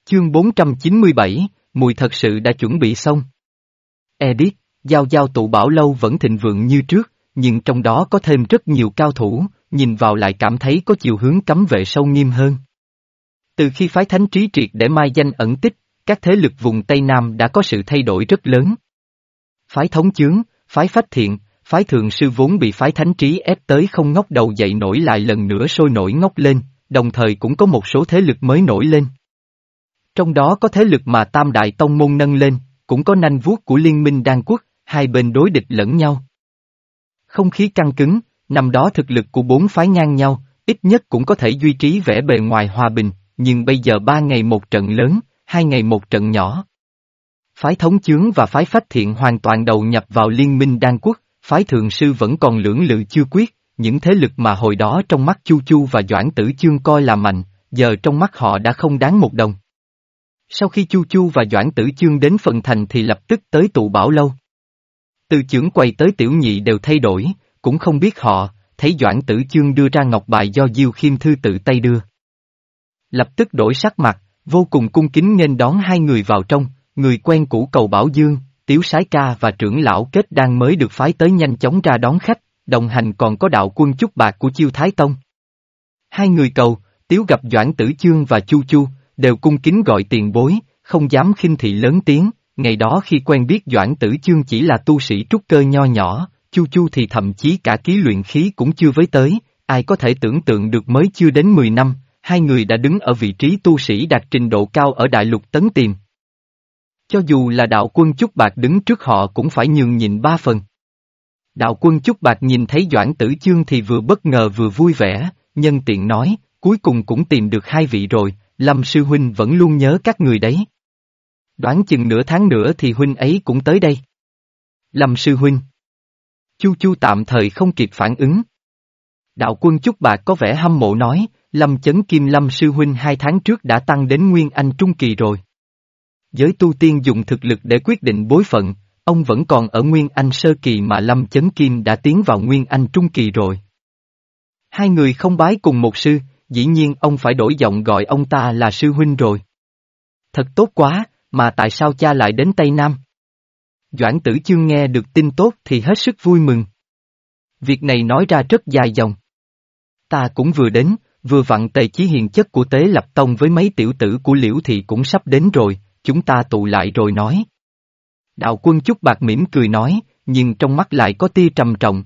Speaker 1: Chương 497, Mùi thật sự đã chuẩn bị xong. Edit, giao giao tụ bảo lâu vẫn thịnh vượng như trước, nhưng trong đó có thêm rất nhiều cao thủ, nhìn vào lại cảm thấy có chiều hướng cấm vệ sâu nghiêm hơn. Từ khi phái thánh trí triệt để mai danh ẩn tích, các thế lực vùng Tây Nam đã có sự thay đổi rất lớn. Phái thống chướng, phái phách thiện, phái thường sư vốn bị phái thánh trí ép tới không ngóc đầu dậy nổi lại lần nữa sôi nổi ngóc lên, đồng thời cũng có một số thế lực mới nổi lên. Trong đó có thế lực mà Tam Đại Tông Môn nâng lên, cũng có nanh vuốt của Liên minh Đan Quốc, hai bên đối địch lẫn nhau. Không khí căng cứng, năm đó thực lực của bốn phái ngang nhau, ít nhất cũng có thể duy trì vẻ bề ngoài hòa bình, nhưng bây giờ ba ngày một trận lớn, hai ngày một trận nhỏ. Phái thống chướng và phái phách thiện hoàn toàn đầu nhập vào liên minh đan quốc, phái thượng sư vẫn còn lưỡng lự chưa quyết, những thế lực mà hồi đó trong mắt Chu Chu và Doãn Tử Chương coi là mạnh, giờ trong mắt họ đã không đáng một đồng. Sau khi Chu Chu và Doãn Tử Chương đến phần thành thì lập tức tới tụ bảo lâu. Từ trưởng quầy tới tiểu nhị đều thay đổi, cũng không biết họ, thấy Doãn Tử Chương đưa ra ngọc bài do Diêu Khiêm Thư tự tay đưa. Lập tức đổi sắc mặt, vô cùng cung kính nên đón hai người vào trong, người quen cũ cầu Bảo Dương, Tiếu Sái Ca và trưởng lão kết đang mới được phái tới nhanh chóng ra đón khách, đồng hành còn có đạo quân chúc bạc của Chiêu Thái Tông. Hai người cầu, Tiếu gặp Doãn Tử Chương và Chu Chu, đều cung kính gọi tiền bối, không dám khinh thị lớn tiếng, ngày đó khi quen biết Doãn Tử Chương chỉ là tu sĩ trúc cơ nho nhỏ, Chu Chu thì thậm chí cả ký luyện khí cũng chưa với tới, ai có thể tưởng tượng được mới chưa đến 10 năm, hai người đã đứng ở vị trí tu sĩ đạt trình độ cao ở đại lục tấn tiềm. Cho dù là đạo quân Trúc Bạc đứng trước họ cũng phải nhường nhịn ba phần. Đạo quân Trúc Bạc nhìn thấy Doãn Tử Chương thì vừa bất ngờ vừa vui vẻ, nhân tiện nói, cuối cùng cũng tìm được hai vị rồi, Lâm Sư Huynh vẫn luôn nhớ các người đấy. Đoán chừng nửa tháng nữa thì Huynh ấy cũng tới đây. Lâm Sư Huynh Chu Chu tạm thời không kịp phản ứng. Đạo quân Trúc Bạc có vẻ hâm mộ nói, Lâm Chấn Kim Lâm Sư Huynh hai tháng trước đã tăng đến Nguyên Anh Trung Kỳ rồi. Giới tu tiên dùng thực lực để quyết định bối phận, ông vẫn còn ở Nguyên Anh Sơ Kỳ mà Lâm Chấn Kim đã tiến vào Nguyên Anh Trung Kỳ rồi. Hai người không bái cùng một sư, dĩ nhiên ông phải đổi giọng gọi ông ta là sư huynh rồi. Thật tốt quá, mà tại sao cha lại đến Tây Nam? Doãn tử chương nghe được tin tốt thì hết sức vui mừng. Việc này nói ra rất dài dòng. Ta cũng vừa đến, vừa vặn tề chí hiền chất của tế lập tông với mấy tiểu tử của liễu thị cũng sắp đến rồi, chúng ta tụ lại rồi nói. Đạo quân chút bạc mỉm cười nói, nhưng trong mắt lại có tia trầm trọng.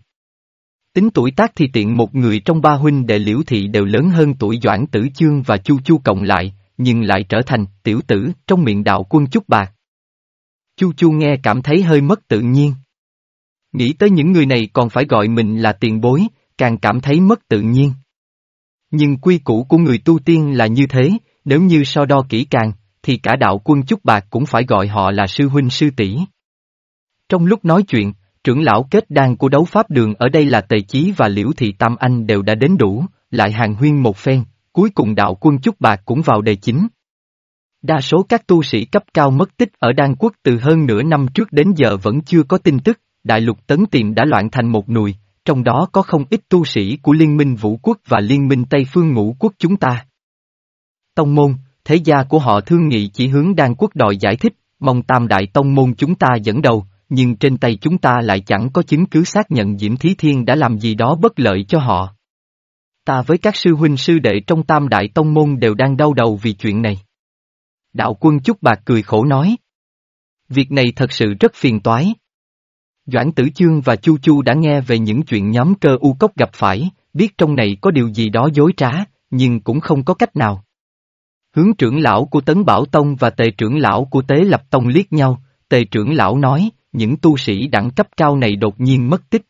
Speaker 1: Tính tuổi tác thì tiện một người trong ba huynh đệ liễu thị đều lớn hơn tuổi Doãn Tử Chương và Chu Chu cộng lại, nhưng lại trở thành tiểu tử trong miệng đạo quân chút bạc. Chu Chu nghe cảm thấy hơi mất tự nhiên. Nghĩ tới những người này còn phải gọi mình là tiền bối, càng cảm thấy mất tự nhiên. Nhưng quy củ của người tu tiên là như thế, nếu như so đo kỹ càng, thì cả đạo quân chút bạc cũng phải gọi họ là sư huynh sư tỷ. Trong lúc nói chuyện, trưởng lão kết đan của đấu pháp đường ở đây là Tề Chí và Liễu Thị Tam Anh đều đã đến đủ, lại hàng huyên một phen, cuối cùng đạo quân chút bạc cũng vào đề chính. Đa số các tu sĩ cấp cao mất tích ở Đan Quốc từ hơn nửa năm trước đến giờ vẫn chưa có tin tức, đại lục tấn tiềm đã loạn thành một nùi, trong đó có không ít tu sĩ của Liên minh Vũ Quốc và Liên minh Tây Phương Ngũ Quốc chúng ta. Tông môn, thế gia của họ thương nghị chỉ hướng Đan Quốc đòi giải thích, mong tam đại tông môn chúng ta dẫn đầu, nhưng trên tay chúng ta lại chẳng có chứng cứ xác nhận Diễm Thí Thiên đã làm gì đó bất lợi cho họ. Ta với các sư huynh sư đệ trong tam đại tông môn đều đang đau đầu vì chuyện này. Đạo quân Chúc Bạc cười khổ nói. Việc này thật sự rất phiền toái. Doãn Tử Chương và Chu Chu đã nghe về những chuyện nhóm cơ u cốc gặp phải, biết trong này có điều gì đó dối trá, nhưng cũng không có cách nào. Hướng trưởng lão của Tấn Bảo Tông và tề trưởng lão của Tế Lập Tông liếc nhau, tề trưởng lão nói, những tu sĩ đẳng cấp cao này đột nhiên mất tích.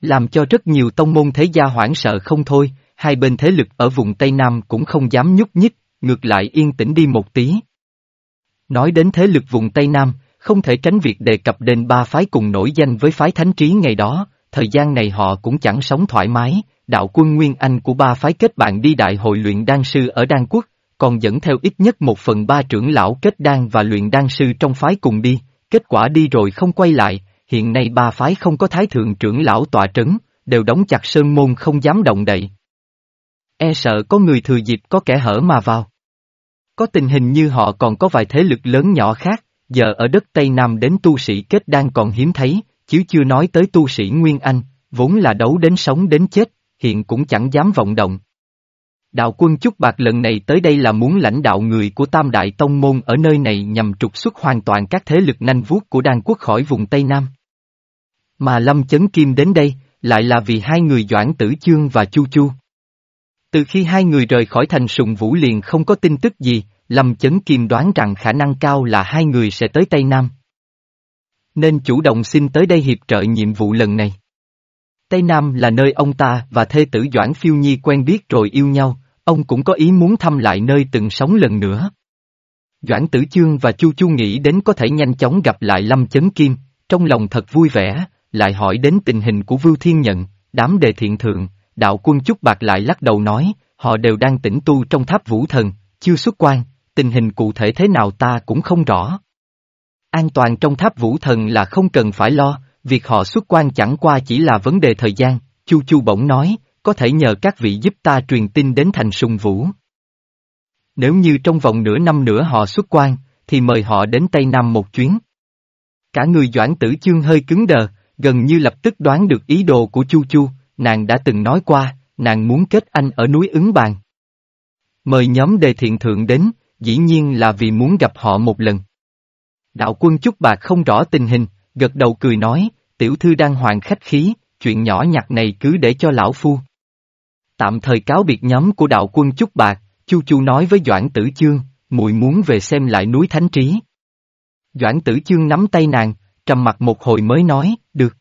Speaker 1: Làm cho rất nhiều tông môn thế gia hoảng sợ không thôi, hai bên thế lực ở vùng Tây Nam cũng không dám nhúc nhích, ngược lại yên tĩnh đi một tí. Nói đến thế lực vùng Tây Nam, không thể tránh việc đề cập đến ba phái cùng nổi danh với phái thánh trí ngày đó, thời gian này họ cũng chẳng sống thoải mái, đạo quân Nguyên Anh của ba phái kết bạn đi đại hội luyện đan sư ở Đan Quốc, còn dẫn theo ít nhất một phần ba trưởng lão kết đan và luyện đan sư trong phái cùng đi, kết quả đi rồi không quay lại, hiện nay ba phái không có thái thượng trưởng lão tọa trấn, đều đóng chặt sơn môn không dám động đậy. E sợ có người thừa dịp có kẻ hở mà vào. Có tình hình như họ còn có vài thế lực lớn nhỏ khác, giờ ở đất Tây Nam đến tu sĩ kết đang còn hiếm thấy, chứ chưa nói tới tu sĩ Nguyên Anh, vốn là đấu đến sống đến chết, hiện cũng chẳng dám vọng động. Đạo quân Chúc Bạc lần này tới đây là muốn lãnh đạo người của Tam Đại Tông Môn ở nơi này nhằm trục xuất hoàn toàn các thế lực nanh vuốt của đan quốc khỏi vùng Tây Nam. Mà Lâm Chấn Kim đến đây, lại là vì hai người Doãn Tử Chương và Chu Chu. Từ khi hai người rời khỏi thành sùng vũ liền không có tin tức gì, Lâm Chấn Kim đoán rằng khả năng cao là hai người sẽ tới Tây Nam. Nên chủ động xin tới đây hiệp trợ nhiệm vụ lần này. Tây Nam là nơi ông ta và thê tử Doãn Phiêu Nhi quen biết rồi yêu nhau, ông cũng có ý muốn thăm lại nơi từng sống lần nữa. Doãn Tử Chương và Chu Chu nghĩ đến có thể nhanh chóng gặp lại Lâm Chấn Kim, trong lòng thật vui vẻ, lại hỏi đến tình hình của Vưu Thiên Nhận, đám đề thiện thượng, đạo quân Trúc Bạc lại lắc đầu nói, họ đều đang tĩnh tu trong tháp vũ thần, chưa xuất quan, tình hình cụ thể thế nào ta cũng không rõ. An toàn trong tháp vũ thần là không cần phải lo, việc họ xuất quan chẳng qua chỉ là vấn đề thời gian, Chu Chu bỗng nói, có thể nhờ các vị giúp ta truyền tin đến thành sùng vũ. Nếu như trong vòng nửa năm nữa họ xuất quan, thì mời họ đến Tây Nam một chuyến. Cả người Doãn Tử Chương hơi cứng đờ, gần như lập tức đoán được ý đồ của Chu Chu, nàng đã từng nói qua, nàng muốn kết anh ở núi ứng bàn. Mời nhóm đề thiện thượng đến, dĩ nhiên là vì muốn gặp họ một lần. Đạo quân Chúc Bạc không rõ tình hình, gật đầu cười nói, tiểu thư đang hoàng khách khí, chuyện nhỏ nhặt này cứ để cho lão phu. Tạm thời cáo biệt nhóm của đạo quân Chúc Bạc, Chu Chu nói với Doãn Tử Chương, muội muốn về xem lại núi Thánh Trí. Doãn Tử Chương nắm tay nàng, trầm mặt một hồi mới nói, được.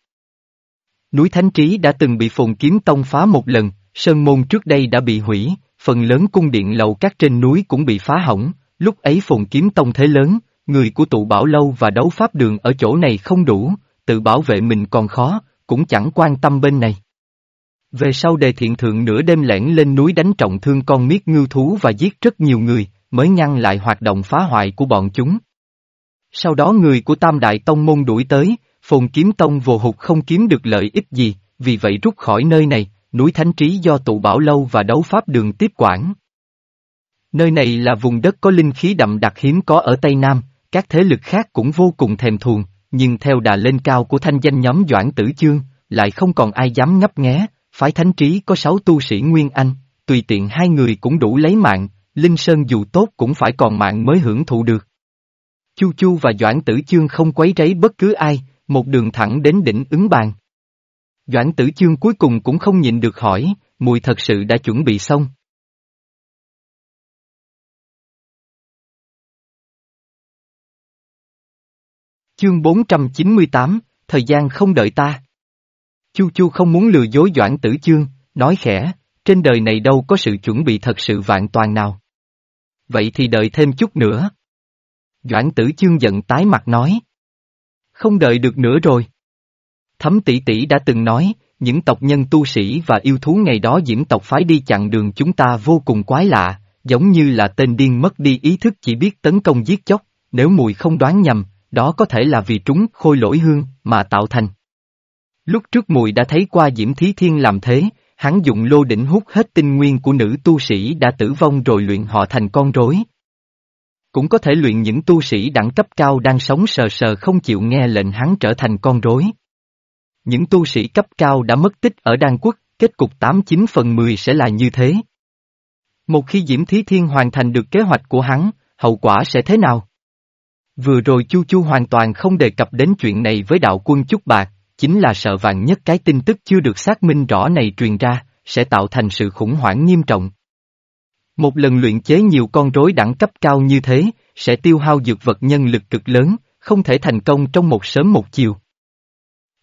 Speaker 1: Núi Thánh Trí đã từng bị Phùng kiếm tông phá một lần, sơn môn trước đây đã bị hủy, phần lớn cung điện lầu các trên núi cũng bị phá hỏng, lúc ấy Phùng kiếm tông thế lớn, người của tụ bảo lâu và đấu pháp đường ở chỗ này không đủ, tự bảo vệ mình còn khó, cũng chẳng quan tâm bên này. Về sau đề thiện thượng nửa đêm lẻn lên núi đánh trọng thương con miết ngưu thú và giết rất nhiều người, mới ngăn lại hoạt động phá hoại của bọn chúng. Sau đó người của Tam Đại Tông môn đuổi tới, phồn kiếm tông vô hụt không kiếm được lợi ích gì, vì vậy rút khỏi nơi này, núi Thánh Trí do tụ bảo lâu và đấu pháp đường tiếp quản. Nơi này là vùng đất có linh khí đậm đặc hiếm có ở Tây Nam, các thế lực khác cũng vô cùng thèm thuồng, nhưng theo đà lên cao của thanh danh nhóm Doãn Tử Chương, lại không còn ai dám ngấp nghé, phái thánh trí có sáu tu sĩ Nguyên Anh, tùy tiện hai người cũng đủ lấy mạng, Linh Sơn dù tốt cũng phải còn mạng mới hưởng thụ được. Chu Chu và Doãn Tử Chương không quấy rấy bất cứ ai, một đường thẳng đến đỉnh ứng bàn. Doãn Tử Chương cuối cùng cũng không nhịn được hỏi, mùi thật sự đã chuẩn bị xong. Chương 498, thời gian không đợi ta. Chu Chu không muốn lừa dối Doãn Tử Chương, nói khẽ, trên đời này đâu có sự chuẩn bị thật sự vạn toàn nào. Vậy thì đợi thêm chút nữa. Doãn Tử Chương giận tái mặt nói. Không đợi được nữa rồi. Thấm tỷ tỷ đã từng nói, những tộc nhân tu sĩ và yêu thú ngày đó diễm tộc phái đi chặn đường chúng ta vô cùng quái lạ, giống như là tên điên mất đi ý thức chỉ biết tấn công giết chóc, nếu mùi không đoán nhầm, đó có thể là vì trúng khôi lỗi hương mà tạo thành. Lúc trước mùi đã thấy qua Diễm Thí Thiên làm thế, hắn dùng lô đỉnh hút hết tinh nguyên của nữ tu sĩ đã tử vong rồi luyện họ thành con rối. Cũng có thể luyện những tu sĩ đẳng cấp cao đang sống sờ sờ không chịu nghe lệnh hắn trở thành con rối. Những tu sĩ cấp cao đã mất tích ở Đan Quốc, kết cục 89 phần 10 sẽ là như thế. Một khi Diễm Thí Thiên hoàn thành được kế hoạch của hắn, hậu quả sẽ thế nào? Vừa rồi Chu Chu hoàn toàn không đề cập đến chuyện này với đạo quân Chúc Bạc, chính là sợ vàng nhất cái tin tức chưa được xác minh rõ này truyền ra, sẽ tạo thành sự khủng hoảng nghiêm trọng. Một lần luyện chế nhiều con rối đẳng cấp cao như thế, sẽ tiêu hao dược vật nhân lực cực lớn, không thể thành công trong một sớm một chiều.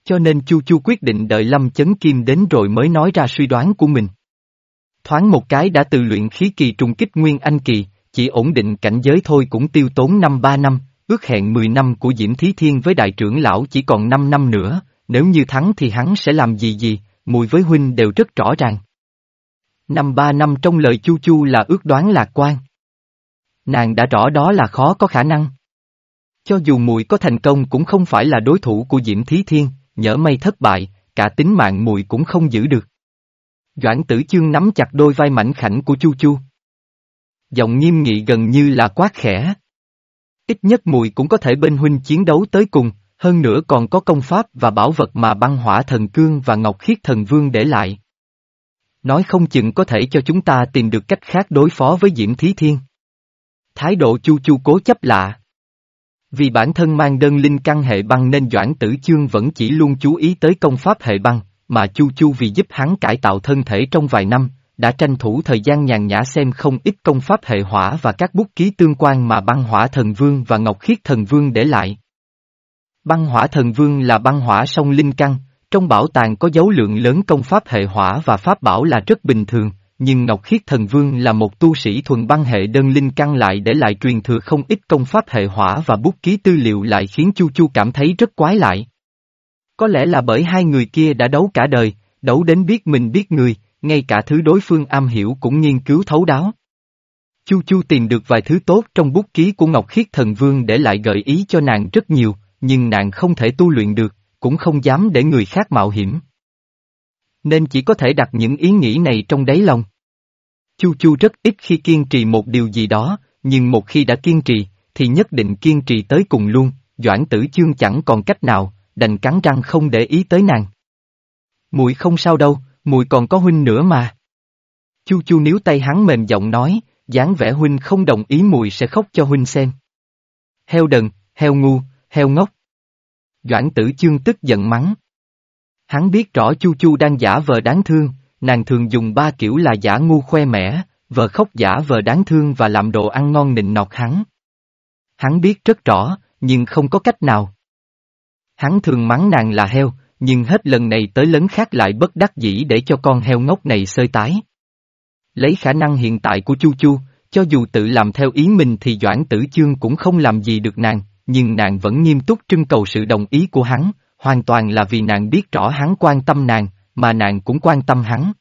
Speaker 1: Cho nên Chu Chu quyết định đợi Lâm Chấn Kim đến rồi mới nói ra suy đoán của mình. Thoáng một cái đã từ luyện khí kỳ trùng kích Nguyên Anh kỳ, chỉ ổn định cảnh giới thôi cũng tiêu tốn năm ba năm, ước hẹn 10 năm của Diễm Thí Thiên với đại trưởng lão chỉ còn 5 năm nữa, nếu như thắng thì hắn sẽ làm gì gì, mùi với huynh đều rất rõ ràng. Năm ba năm trong lời Chu Chu là ước đoán lạc quan. Nàng đã rõ đó là khó có khả năng. Cho dù mùi có thành công cũng không phải là đối thủ của Diễm Thí Thiên, nhỡ may thất bại, cả tính mạng mùi cũng không giữ được. Doãn tử chương nắm chặt đôi vai mảnh khảnh của Chu Chu. Giọng nghiêm nghị gần như là quát khẽ. Ít nhất mùi cũng có thể bên huynh chiến đấu tới cùng, hơn nữa còn có công pháp và bảo vật mà băng hỏa thần cương và ngọc khiết thần vương để lại. Nói không chừng có thể cho chúng ta tìm được cách khác đối phó với Diễm Thí Thiên. Thái độ chu chu cố chấp lạ. Vì bản thân mang đơn linh căn hệ băng nên Doãn Tử Chương vẫn chỉ luôn chú ý tới công pháp hệ băng, mà Chu Chu vì giúp hắn cải tạo thân thể trong vài năm, đã tranh thủ thời gian nhàn nhã xem không ít công pháp hệ hỏa và các bút ký tương quan mà băng hỏa thần vương và ngọc khiết thần vương để lại. Băng hỏa thần vương là băng hỏa sông linh căn, Trong bảo tàng có dấu lượng lớn công pháp hệ hỏa và pháp bảo là rất bình thường, nhưng Ngọc Khiết Thần Vương là một tu sĩ thuần băng hệ đơn linh căn lại để lại truyền thừa không ít công pháp hệ hỏa và bút ký tư liệu lại khiến Chu Chu cảm thấy rất quái lại. Có lẽ là bởi hai người kia đã đấu cả đời, đấu đến biết mình biết người, ngay cả thứ đối phương am hiểu cũng nghiên cứu thấu đáo. Chu Chu tìm được vài thứ tốt trong bút ký của Ngọc Khiết Thần Vương để lại gợi ý cho nàng rất nhiều, nhưng nàng không thể tu luyện được, cũng không dám để người khác mạo hiểm. Nên chỉ có thể đặt những ý nghĩ này trong đáy lòng. Chu Chu rất ít khi kiên trì một điều gì đó, nhưng một khi đã kiên trì, thì nhất định kiên trì tới cùng luôn, Doãn Tử Chương chẳng còn cách nào, đành cắn răng không để ý tới nàng. Mùi không sao đâu, mùi còn có huynh nữa mà. Chu Chu níu tay hắn mềm giọng nói, dáng vẻ huynh không đồng ý mùi sẽ khóc cho huynh xem. Heo đần, heo ngu, heo ngốc. Doãn tử chương tức giận mắng. Hắn biết rõ Chu Chu đang giả vờ đáng thương, nàng thường dùng ba kiểu là giả ngu khoe mẽ, vờ khóc giả vờ đáng thương và làm đồ ăn ngon nịnh nọt hắn. Hắn biết rất rõ, nhưng không có cách nào. Hắn thường mắng nàng là heo, nhưng hết lần này tới lấn khác lại bất đắc dĩ để cho con heo ngốc này sơi tái. Lấy khả năng hiện tại của Chu Chu, cho dù tự làm theo ý mình thì Doãn Tử Chương cũng không làm gì được nàng, nhưng nàng vẫn nghiêm túc trưng cầu sự đồng ý của hắn, hoàn toàn là vì nàng biết rõ hắn quan tâm nàng, mà nàng cũng quan tâm hắn.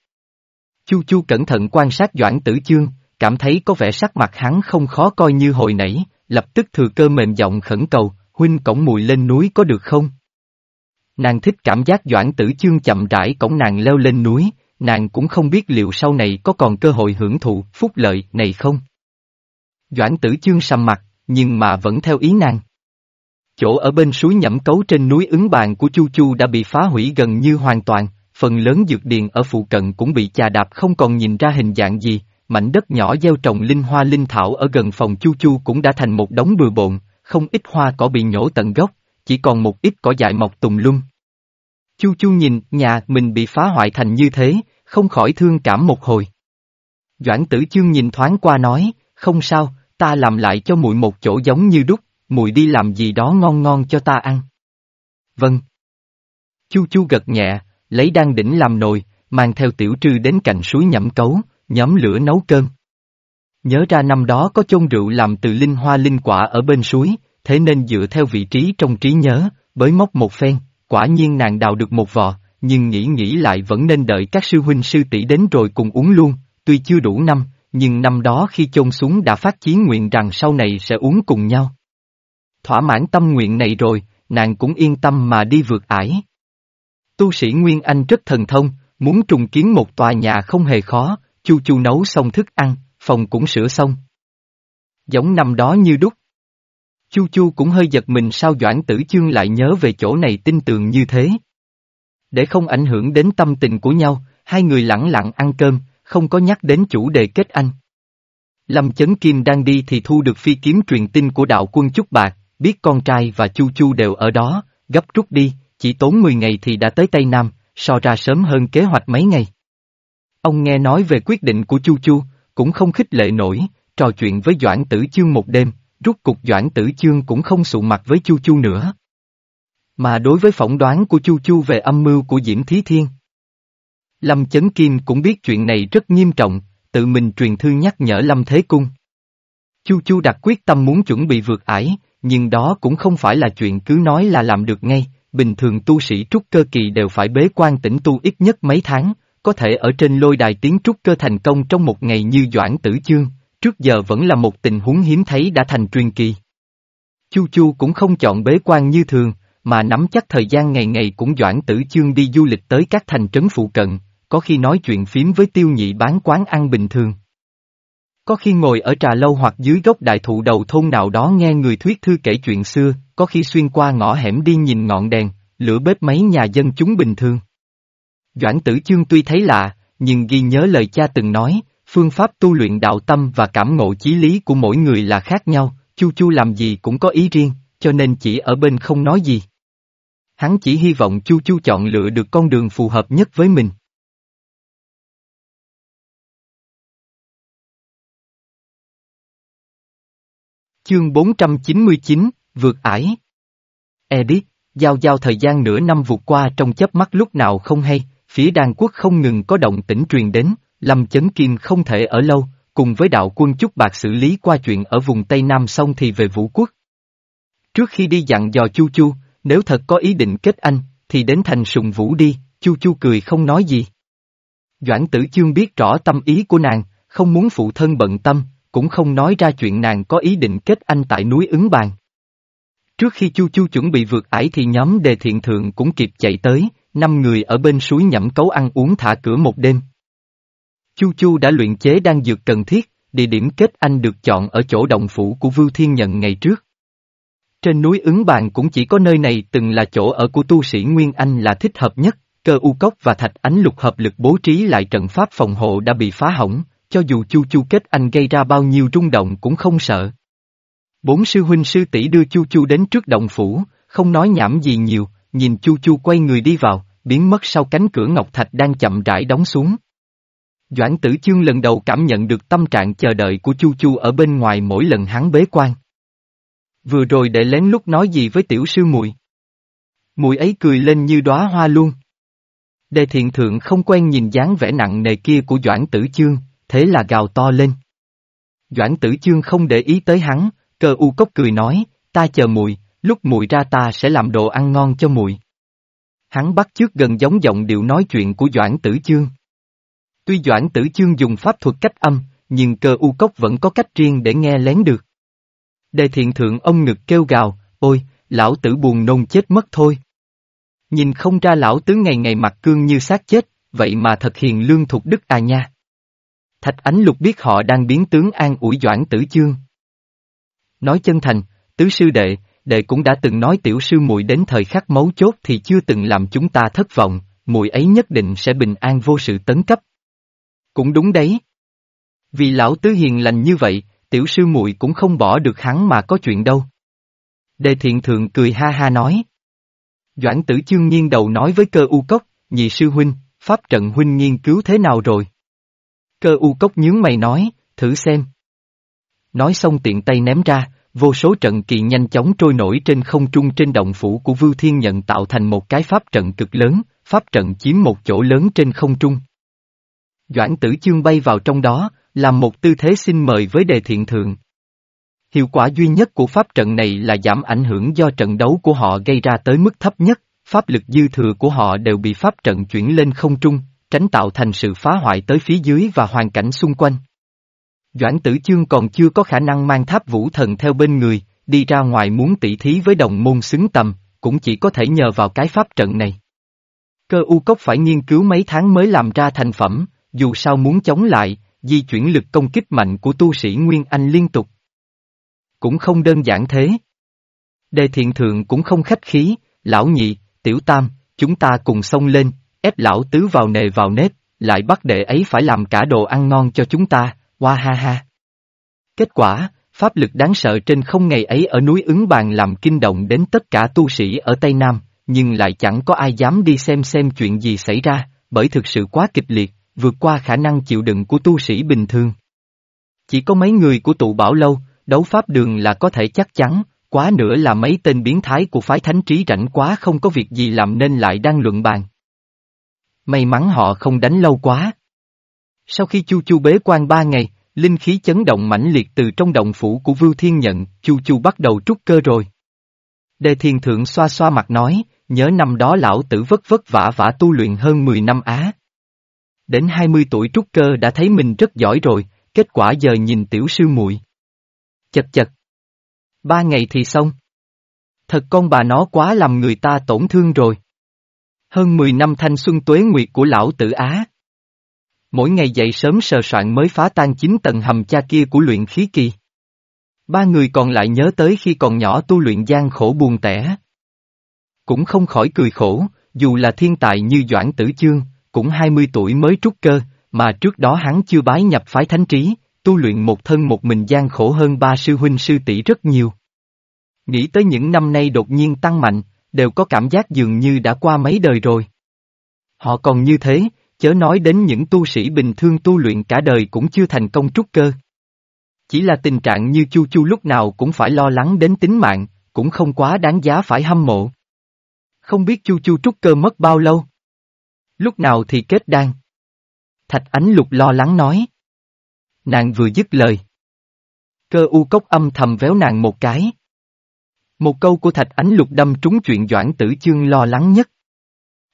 Speaker 1: Chu Chu cẩn thận quan sát Doãn Tử Chương, cảm thấy có vẻ sắc mặt hắn không khó coi như hồi nãy, lập tức thừa cơ mềm giọng khẩn cầu, huynh cổng mùi lên núi có được không? Nàng thích cảm giác Doãn Tử Chương chậm rãi cổng nàng leo lên núi, nàng cũng không biết liệu sau này có còn cơ hội hưởng thụ phúc lợi này không. Doãn Tử Chương sầm mặt, nhưng mà vẫn theo ý nàng. Chỗ ở bên suối nhẫm cấu trên núi ứng bàn của Chu Chu đã bị phá hủy gần như hoàn toàn, phần lớn dược điền ở phụ cận cũng bị chà đạp không còn nhìn ra hình dạng gì, mảnh đất nhỏ gieo trồng linh hoa linh thảo ở gần phòng Chu Chu cũng đã thành một đống bừa bộn, không ít hoa cỏ bị nhổ tận gốc, chỉ còn một ít cỏ dại mọc tùng lum. Chu Chu nhìn nhà mình bị phá hoại thành như thế, không khỏi thương cảm một hồi. Doãn tử chương nhìn thoáng qua nói, không sao, ta làm lại cho muội một chỗ giống như đúc, muội đi làm gì đó ngon ngon cho ta ăn. Vâng. Chu Chu gật nhẹ, lấy đan đỉnh làm nồi, mang theo tiểu trư đến cạnh suối nhẫm cấu, nhóm lửa nấu cơm. Nhớ ra năm đó có chôn rượu làm từ linh hoa linh quả ở bên suối, thế nên dựa theo vị trí trong trí nhớ, bới móc một phen, quả nhiên nàng đào được một vò, nhưng nghĩ nghĩ lại vẫn nên đợi các sư huynh sư tỷ đến rồi cùng uống luôn, tuy chưa đủ năm, nhưng năm đó khi chôn xuống đã phát chí nguyện rằng sau này sẽ uống cùng nhau. Thỏa mãn tâm nguyện này rồi, nàng cũng yên tâm mà đi vượt ải. Tu sĩ Nguyên Anh rất thần thông, muốn trùng kiến một tòa nhà không hề khó, chu chu nấu xong thức ăn, phòng cũng sửa xong. Giống năm đó như đúc. Chu chu cũng hơi giật mình sao Doãn Tử Chương lại nhớ về chỗ này tin tường như thế. Để không ảnh hưởng đến tâm tình của nhau, hai người lặng lặng ăn cơm, không có nhắc đến chủ đề kết anh. Lâm Chấn Kim đang đi thì thu được phi kiếm truyền tin của đạo quân Trúc Bạc, biết con trai và Chu Chu đều ở đó, gấp rút đi, chỉ tốn 10 ngày thì đã tới Tây Nam, so ra sớm hơn kế hoạch mấy ngày. Ông nghe nói về quyết định của Chu Chu, cũng không khích lệ nổi, trò chuyện với Doãn Tử Chương một đêm, rút cục Doãn Tử Chương cũng không sụ mặt với Chu Chu nữa. Mà đối với phỏng đoán của Chu Chu về âm mưu của Diễm Thí Thiên, Lâm Chấn Kim cũng biết chuyện này rất nghiêm trọng, tự mình truyền thư nhắc nhở Lâm Thế Cung. Chu Chu đặt quyết tâm muốn chuẩn bị vượt ải, nhưng đó cũng không phải là chuyện cứ nói là làm được ngay, bình thường tu sĩ trúc cơ kỳ đều phải bế quan tĩnh tu ít nhất mấy tháng, có thể ở trên lôi đài tiến trúc cơ thành công trong một ngày như Doãn Tử Chương, trước giờ vẫn là một tình huống hiếm thấy đã thành truyền kỳ. Chu Chu cũng không chọn bế quan như thường, mà nắm chắc thời gian ngày ngày cũng Doãn Tử Chương đi du lịch tới các thành trấn phụ cận, có khi nói chuyện phím với tiêu nhị bán quán ăn bình thường. Có khi ngồi ở trà lâu hoặc dưới gốc đại thụ đầu thôn nào đó nghe người thuyết thư kể chuyện xưa, có khi xuyên qua ngõ hẻm đi nhìn ngọn đèn, lửa bếp mấy nhà dân chúng bình thường. Doãn tử chương tuy thấy lạ, nhưng ghi nhớ lời cha từng nói, phương pháp tu luyện đạo tâm và cảm ngộ chí lý của mỗi người là khác nhau, chu chu làm gì cũng có ý riêng, cho nên chỉ ở bên không nói gì. Hắn chỉ hy vọng chu chu chọn lựa được con đường phù hợp nhất với mình. Chương 499, vượt ải. Edit, giao giao thời gian nửa năm vượt qua trong chớp mắt lúc nào không hay, phía đan quốc không ngừng có động tĩnh truyền đến, Lâm Chấn Kim không thể ở lâu, cùng với đạo quân chút bạc xử lý qua chuyện ở vùng Tây Nam xong thì về vũ quốc. Trước khi đi dặn dò Chu Chu, nếu thật có ý định kết anh, thì đến thành sùng vũ đi, Chu Chu cười không nói gì. Doãn tử chương biết rõ tâm ý của nàng, không muốn phụ thân bận tâm, cũng không nói ra chuyện nàng có ý định kết anh tại núi ứng bàn. Trước khi Chu Chu chuẩn bị vượt ải thì nhóm đề thiện thượng cũng kịp chạy tới, năm người ở bên suối nhẩm cấu ăn uống thả cửa một đêm. Chu Chu đã luyện chế đang dược cần thiết, địa điểm kết anh được chọn ở chỗ động phủ của Vưu Thiên Nhận ngày trước. Trên núi ứng bàn cũng chỉ có nơi này từng là chỗ ở của tu sĩ Nguyên Anh là thích hợp nhất, cơ u cốc và thạch ánh lục hợp lực bố trí lại trận pháp phòng hộ đã bị phá hỏng, cho dù Chu Chu kết anh gây ra bao nhiêu rung động cũng không sợ. Bốn sư huynh sư tỷ đưa Chu Chu đến trước động phủ, không nói nhảm gì nhiều, nhìn Chu Chu quay người đi vào, biến mất sau cánh cửa ngọc thạch đang chậm rãi đóng xuống. Doãn tử chương lần đầu cảm nhận được tâm trạng chờ đợi của Chu Chu ở bên ngoài mỗi lần hắn bế quan. Vừa rồi để lén lúc nói gì với tiểu sư muội Mùi ấy cười lên như đóa hoa luôn. Đề thiện thượng không quen nhìn dáng vẻ nặng nề kia của Doãn tử chương, thế là gào to lên. Doãn tử chương không để ý tới hắn, cơ u cốc cười nói, ta chờ mùi, lúc mùi ra ta sẽ làm đồ ăn ngon cho mùi. Hắn bắt trước gần giống giọng điệu nói chuyện của Doãn tử chương. Tuy Doãn tử chương dùng pháp thuật cách âm, nhưng cơ u cốc vẫn có cách riêng để nghe lén được. Đề thiện thượng ông ngực kêu gào, ôi, lão tử buồn nôn chết mất thôi. Nhìn không ra lão tứ ngày ngày mặt cương như xác chết, vậy mà thật hiền lương thuộc đức à nha. Thạch Ánh Lục biết họ đang biến tướng an ủi Doãn Tử Chương. Nói chân thành, tứ sư đệ, đệ cũng đã từng nói tiểu sư muội đến thời khắc mấu chốt thì chưa từng làm chúng ta thất vọng, muội ấy nhất định sẽ bình an vô sự tấn cấp. Cũng đúng đấy. Vì lão tứ hiền lành như vậy, tiểu sư muội cũng không bỏ được hắn mà có chuyện đâu. Đề thiện thượng cười ha ha nói. Doãn tử chương nghiêng đầu nói với cơ u cốc, nhị sư huynh, pháp trận huynh nghiên cứu thế nào rồi? Cơ u cốc nhướng mày nói, thử xem. Nói xong tiện tay ném ra, vô số trận kỳ nhanh chóng trôi nổi trên không trung trên động phủ của Vưu Thiên Nhận tạo thành một cái pháp trận cực lớn, pháp trận chiếm một chỗ lớn trên không trung. Doãn tử chương bay vào trong đó, làm một tư thế xin mời với đề thiện thượng. Hiệu quả duy nhất của pháp trận này là giảm ảnh hưởng do trận đấu của họ gây ra tới mức thấp nhất, pháp lực dư thừa của họ đều bị pháp trận chuyển lên không trung, tránh tạo thành sự phá hoại tới phía dưới và hoàn cảnh xung quanh. Doãn tử chương còn chưa có khả năng mang tháp vũ thần theo bên người, đi ra ngoài muốn tỉ thí với đồng môn xứng tầm, cũng chỉ có thể nhờ vào cái pháp trận này. Cơ u cốc phải nghiên cứu mấy tháng mới làm ra thành phẩm, dù sao muốn chống lại, di chuyển lực công kích mạnh của tu sĩ Nguyên Anh liên tục. Cũng không đơn giản thế. Đề thiện thượng cũng không khách khí, lão nhị, tiểu tam, chúng ta cùng xông lên, ép lão tứ vào nề vào nếp, lại bắt đệ ấy phải làm cả đồ ăn ngon cho chúng ta, hoa ha ha. Kết quả, pháp lực đáng sợ trên không ngày ấy ở núi ứng bàn làm kinh động đến tất cả tu sĩ ở Tây Nam, nhưng lại chẳng có ai dám đi xem xem chuyện gì xảy ra, bởi thực sự quá kịch liệt, vượt qua khả năng chịu đựng của tu sĩ bình thường. Chỉ có mấy người của tụ bảo lâu, đấu pháp đường là có thể chắc chắn, quá nữa là mấy tên biến thái của phái thánh trí rảnh quá không có việc gì làm nên lại đang luận bàn. May mắn họ không đánh lâu quá. Sau khi Chu Chu bế quan ba ngày, linh khí chấn động mãnh liệt từ trong động phủ của Vưu Thiên nhận, Chu Chu bắt đầu trúc cơ rồi. Đề Thiên Thượng xoa xoa mặt nói, nhớ năm đó lão tử vất vất vả vả tu luyện hơn 10 năm á. Đến 20 tuổi trúc cơ đã thấy mình rất giỏi rồi, kết quả giờ nhìn tiểu sư muội Chật chật. Ba ngày thì xong. Thật con bà nó quá làm người ta tổn thương rồi. Hơn 10 năm thanh xuân tuế nguyệt của lão tử Á. Mỗi ngày dậy sớm sờ soạn mới phá tan chín tầng hầm cha kia của luyện khí kỳ. Ba người còn lại nhớ tới khi còn nhỏ tu luyện gian khổ buồn tẻ. Cũng không khỏi cười khổ, dù là thiên tài như Doãn Tử Chương, cũng 20 tuổi mới trúc cơ, mà trước đó hắn chưa bái nhập phái thánh trí, tu luyện một thân một mình gian khổ hơn ba sư huynh sư tỷ rất nhiều. Nghĩ tới những năm nay đột nhiên tăng mạnh, đều có cảm giác dường như đã qua mấy đời rồi. Họ còn như thế, chớ nói đến những tu sĩ bình thường tu luyện cả đời cũng chưa thành công trúc cơ. Chỉ là tình trạng như Chu Chu lúc nào cũng phải lo lắng đến tính mạng, cũng không quá đáng giá phải hâm mộ. Không biết chu chu trúc cơ mất bao lâu? Lúc nào thì kết đan? Thạch ánh lục lo lắng nói. Nàng vừa dứt lời. Cơ u cốc âm thầm véo nàng một cái. Một câu của thạch ánh lục đâm trúng chuyện doãn tử chương lo lắng nhất.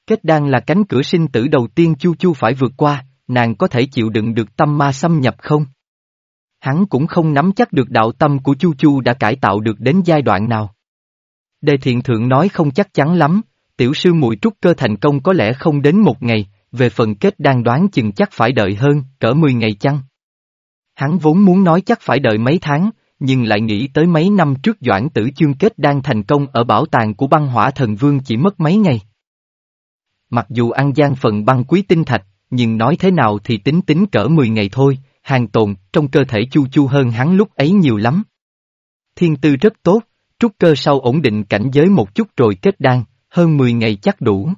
Speaker 1: Kết đan là cánh cửa sinh tử đầu tiên chu chu phải vượt qua, nàng có thể chịu đựng được tâm ma xâm nhập không? Hắn cũng không nắm chắc được đạo tâm của chu chu đã cải tạo được đến giai đoạn nào. Đề thiện thượng nói không chắc chắn lắm, tiểu sư muội trúc cơ thành công có lẽ không đến một ngày, về phần kết đang đoán chừng chắc phải đợi hơn, cỡ 10 ngày chăng? Hắn vốn muốn nói chắc phải đợi mấy tháng, nhưng lại nghĩ tới mấy năm trước Doãn Tử Chương kết đang thành công ở bảo tàng của băng hỏa thần vương chỉ mất mấy ngày. Mặc dù ăn gian phần băng quý tinh thạch, nhưng nói thế nào thì tính tính cỡ 10 ngày thôi, hàng tồn trong cơ thể chu chu hơn hắn lúc ấy nhiều lắm. Thiên tư rất tốt, trúc cơ sau ổn định cảnh giới một chút rồi kết đan, hơn 10 ngày chắc đủ.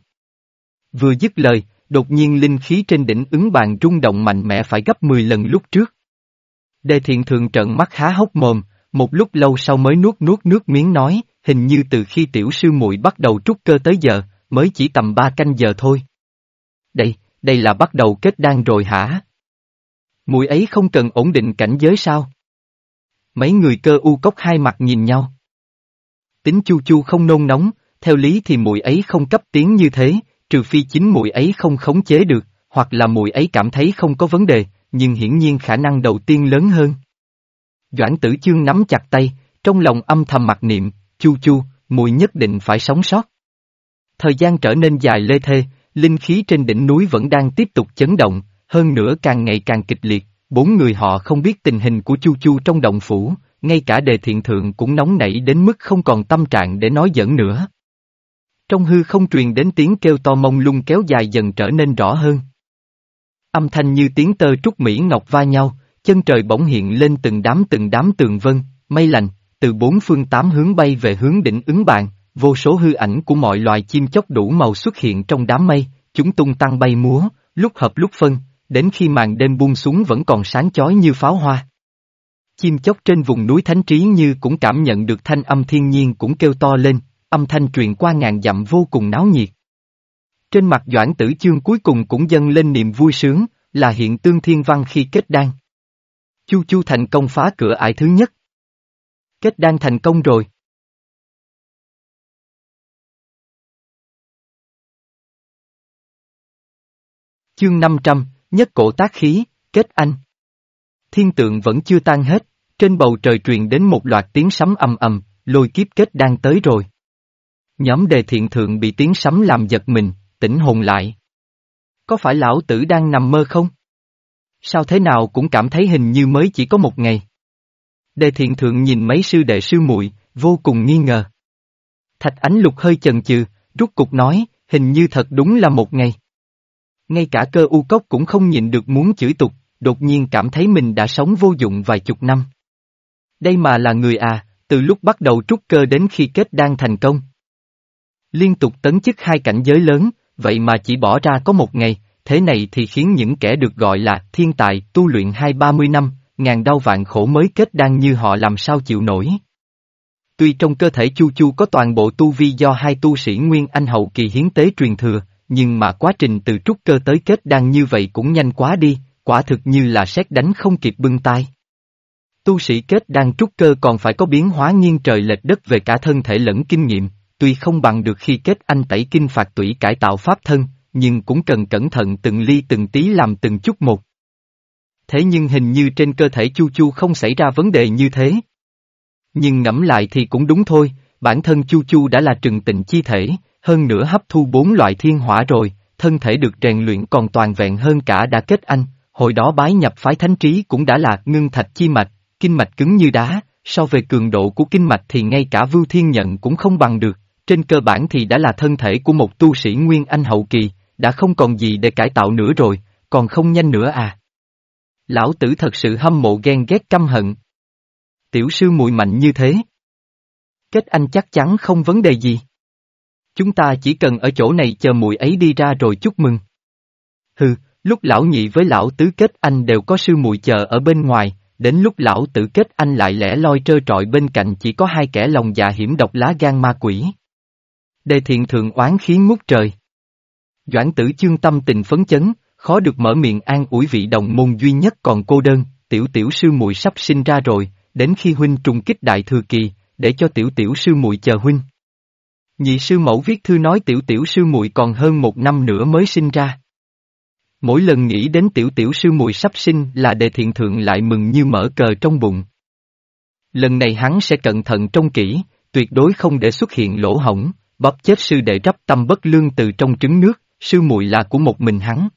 Speaker 1: Vừa dứt lời, đột nhiên linh khí trên đỉnh ứng bàn rung động mạnh mẽ phải gấp 10 lần lúc trước. Đề thiện thường trợn mắt há hốc mồm, một lúc lâu sau mới nuốt nuốt nước miếng nói, hình như từ khi tiểu sư muội bắt đầu trúc cơ tới giờ, mới chỉ tầm ba canh giờ thôi. Đây, đây là bắt đầu kết đan rồi hả? mùi ấy không cần ổn định cảnh giới sao? Mấy người cơ u cốc hai mặt nhìn nhau. Tính chu chu không nôn nóng, theo lý thì mùi ấy không cấp tiếng như thế, trừ phi chính mùi ấy không khống chế được, hoặc là mùi ấy cảm thấy không có vấn đề, nhưng hiển nhiên khả năng đầu tiên lớn hơn. Doãn tử chương nắm chặt tay, trong lòng âm thầm mặc niệm, chu chu, mùi nhất định phải sống sót. Thời gian trở nên dài lê thê, linh khí trên đỉnh núi vẫn đang tiếp tục chấn động, hơn nữa càng ngày càng kịch liệt, bốn người họ không biết tình hình của chu chu trong động phủ, ngay cả đề thiện thượng cũng nóng nảy đến mức không còn tâm trạng để nói giỡn nữa. Trong hư không truyền đến tiếng kêu to mông lung kéo dài dần trở nên rõ hơn. Âm thanh như tiếng tơ trúc Mỹ Ngọc va nhau, chân trời bỗng hiện lên từng đám từng đám tường vân, mây lành, từ bốn phương tám hướng bay về hướng đỉnh ứng bàn, vô số hư ảnh của mọi loài chim chóc đủ màu xuất hiện trong đám mây, chúng tung tăng bay múa, lúc hợp lúc phân, đến khi màn đêm buông xuống vẫn còn sáng chói như pháo hoa. Chim chóc trên vùng núi Thánh Trí như cũng cảm nhận được thanh âm thiên nhiên cũng kêu to lên, âm thanh truyền qua ngàn dặm vô cùng náo nhiệt. Trên mặt Doãn Tử Chương cuối cùng cũng dâng lên niềm vui sướng, là hiện tương thiên văn khi kết đan. Chu Chu thành công phá cửa ải thứ nhất. Kết đan thành công rồi. Chương 500, nhất cổ tác khí, kết anh. Thiên tượng vẫn chưa tan hết, trên bầu trời truyền đến một loạt tiếng sấm ầm ầm, lôi kiếp kết đang tới rồi. Nhóm đề thiện thượng bị tiếng sấm làm giật mình, tỉnh hồn lại. Có phải lão tử đang nằm mơ không? Sao thế nào cũng cảm thấy hình như mới chỉ có một ngày. Đề thiện thượng nhìn mấy sư đệ sư muội vô cùng nghi ngờ. Thạch ánh lục hơi chần chừ, rút cục nói, hình như thật đúng là một ngày. Ngay cả cơ u cốc cũng không nhịn được muốn chửi tục, đột nhiên cảm thấy mình đã sống vô dụng vài chục năm. Đây mà là người à, từ lúc bắt đầu trúc cơ đến khi kết đang thành công. Liên tục tấn chức hai cảnh giới lớn, vậy mà chỉ bỏ ra có một ngày, thế này thì khiến những kẻ được gọi là thiên tài tu luyện hai ba mươi năm, ngàn đau vạn khổ mới kết đan như họ làm sao chịu nổi. Tuy trong cơ thể Chu Chu có toàn bộ tu vi do hai tu sĩ Nguyên Anh hậu kỳ hiến tế truyền thừa, nhưng mà quá trình từ trúc cơ tới kết đan như vậy cũng nhanh quá đi, quả thực như là xét đánh không kịp bưng tay. Tu sĩ kết đan trúc cơ còn phải có biến hóa nghiêng trời lệch đất về cả thân thể lẫn kinh nghiệm, tuy không bằng được khi kết anh tẩy kinh phạt tủy cải tạo pháp thân, nhưng cũng cần cẩn thận từng ly từng tí làm từng chút một. Thế nhưng hình như trên cơ thể Chu Chu không xảy ra vấn đề như thế. Nhưng ngẫm lại thì cũng đúng thôi, bản thân Chu Chu đã là trừng tịnh chi thể, hơn nữa hấp thu bốn loại thiên hỏa rồi, thân thể được rèn luyện còn toàn vẹn hơn cả đã kết anh, hồi đó bái nhập phái thánh trí cũng đã là ngưng thạch chi mạch, kinh mạch cứng như đá, so về cường độ của kinh mạch thì ngay cả Vưu Thiên Nhận cũng không bằng được, trên cơ bản thì đã là thân thể của một tu sĩ Nguyên Anh hậu kỳ, đã không còn gì để cải tạo nữa rồi, còn không nhanh nữa à. Lão tử thật sự hâm mộ ghen ghét căm hận. Tiểu sư mùi mạnh như thế. Kết anh chắc chắn không vấn đề gì. Chúng ta chỉ cần ở chỗ này chờ mùi ấy đi ra rồi chúc mừng. Hừ, lúc lão nhị với lão tứ kết anh đều có sư mùi chờ ở bên ngoài, đến lúc lão tử kết anh lại lẻ loi trơ trọi bên cạnh chỉ có hai kẻ lòng già hiểm độc lá gan ma quỷ. Đề thiện thượng oán khí ngút trời. Doãn tử chương tâm tình phấn chấn, khó được mở miệng an ủi vị đồng môn duy nhất còn cô đơn, tiểu tiểu sư muội sắp sinh ra rồi, đến khi huynh trùng kích đại thừa kỳ, để cho tiểu tiểu sư muội chờ huynh. Nhị sư mẫu viết thư nói tiểu tiểu sư muội còn hơn một năm nữa mới sinh ra. Mỗi lần nghĩ đến tiểu tiểu sư muội sắp sinh là đề thiện thượng lại mừng như mở cờ trong bụng. Lần này hắn sẽ cẩn thận trông kỹ, tuyệt đối không để xuất hiện lỗ hổng, bóp chết sư đệ rắp tâm bất lương từ trong trứng nước, sư muội là của một mình hắn.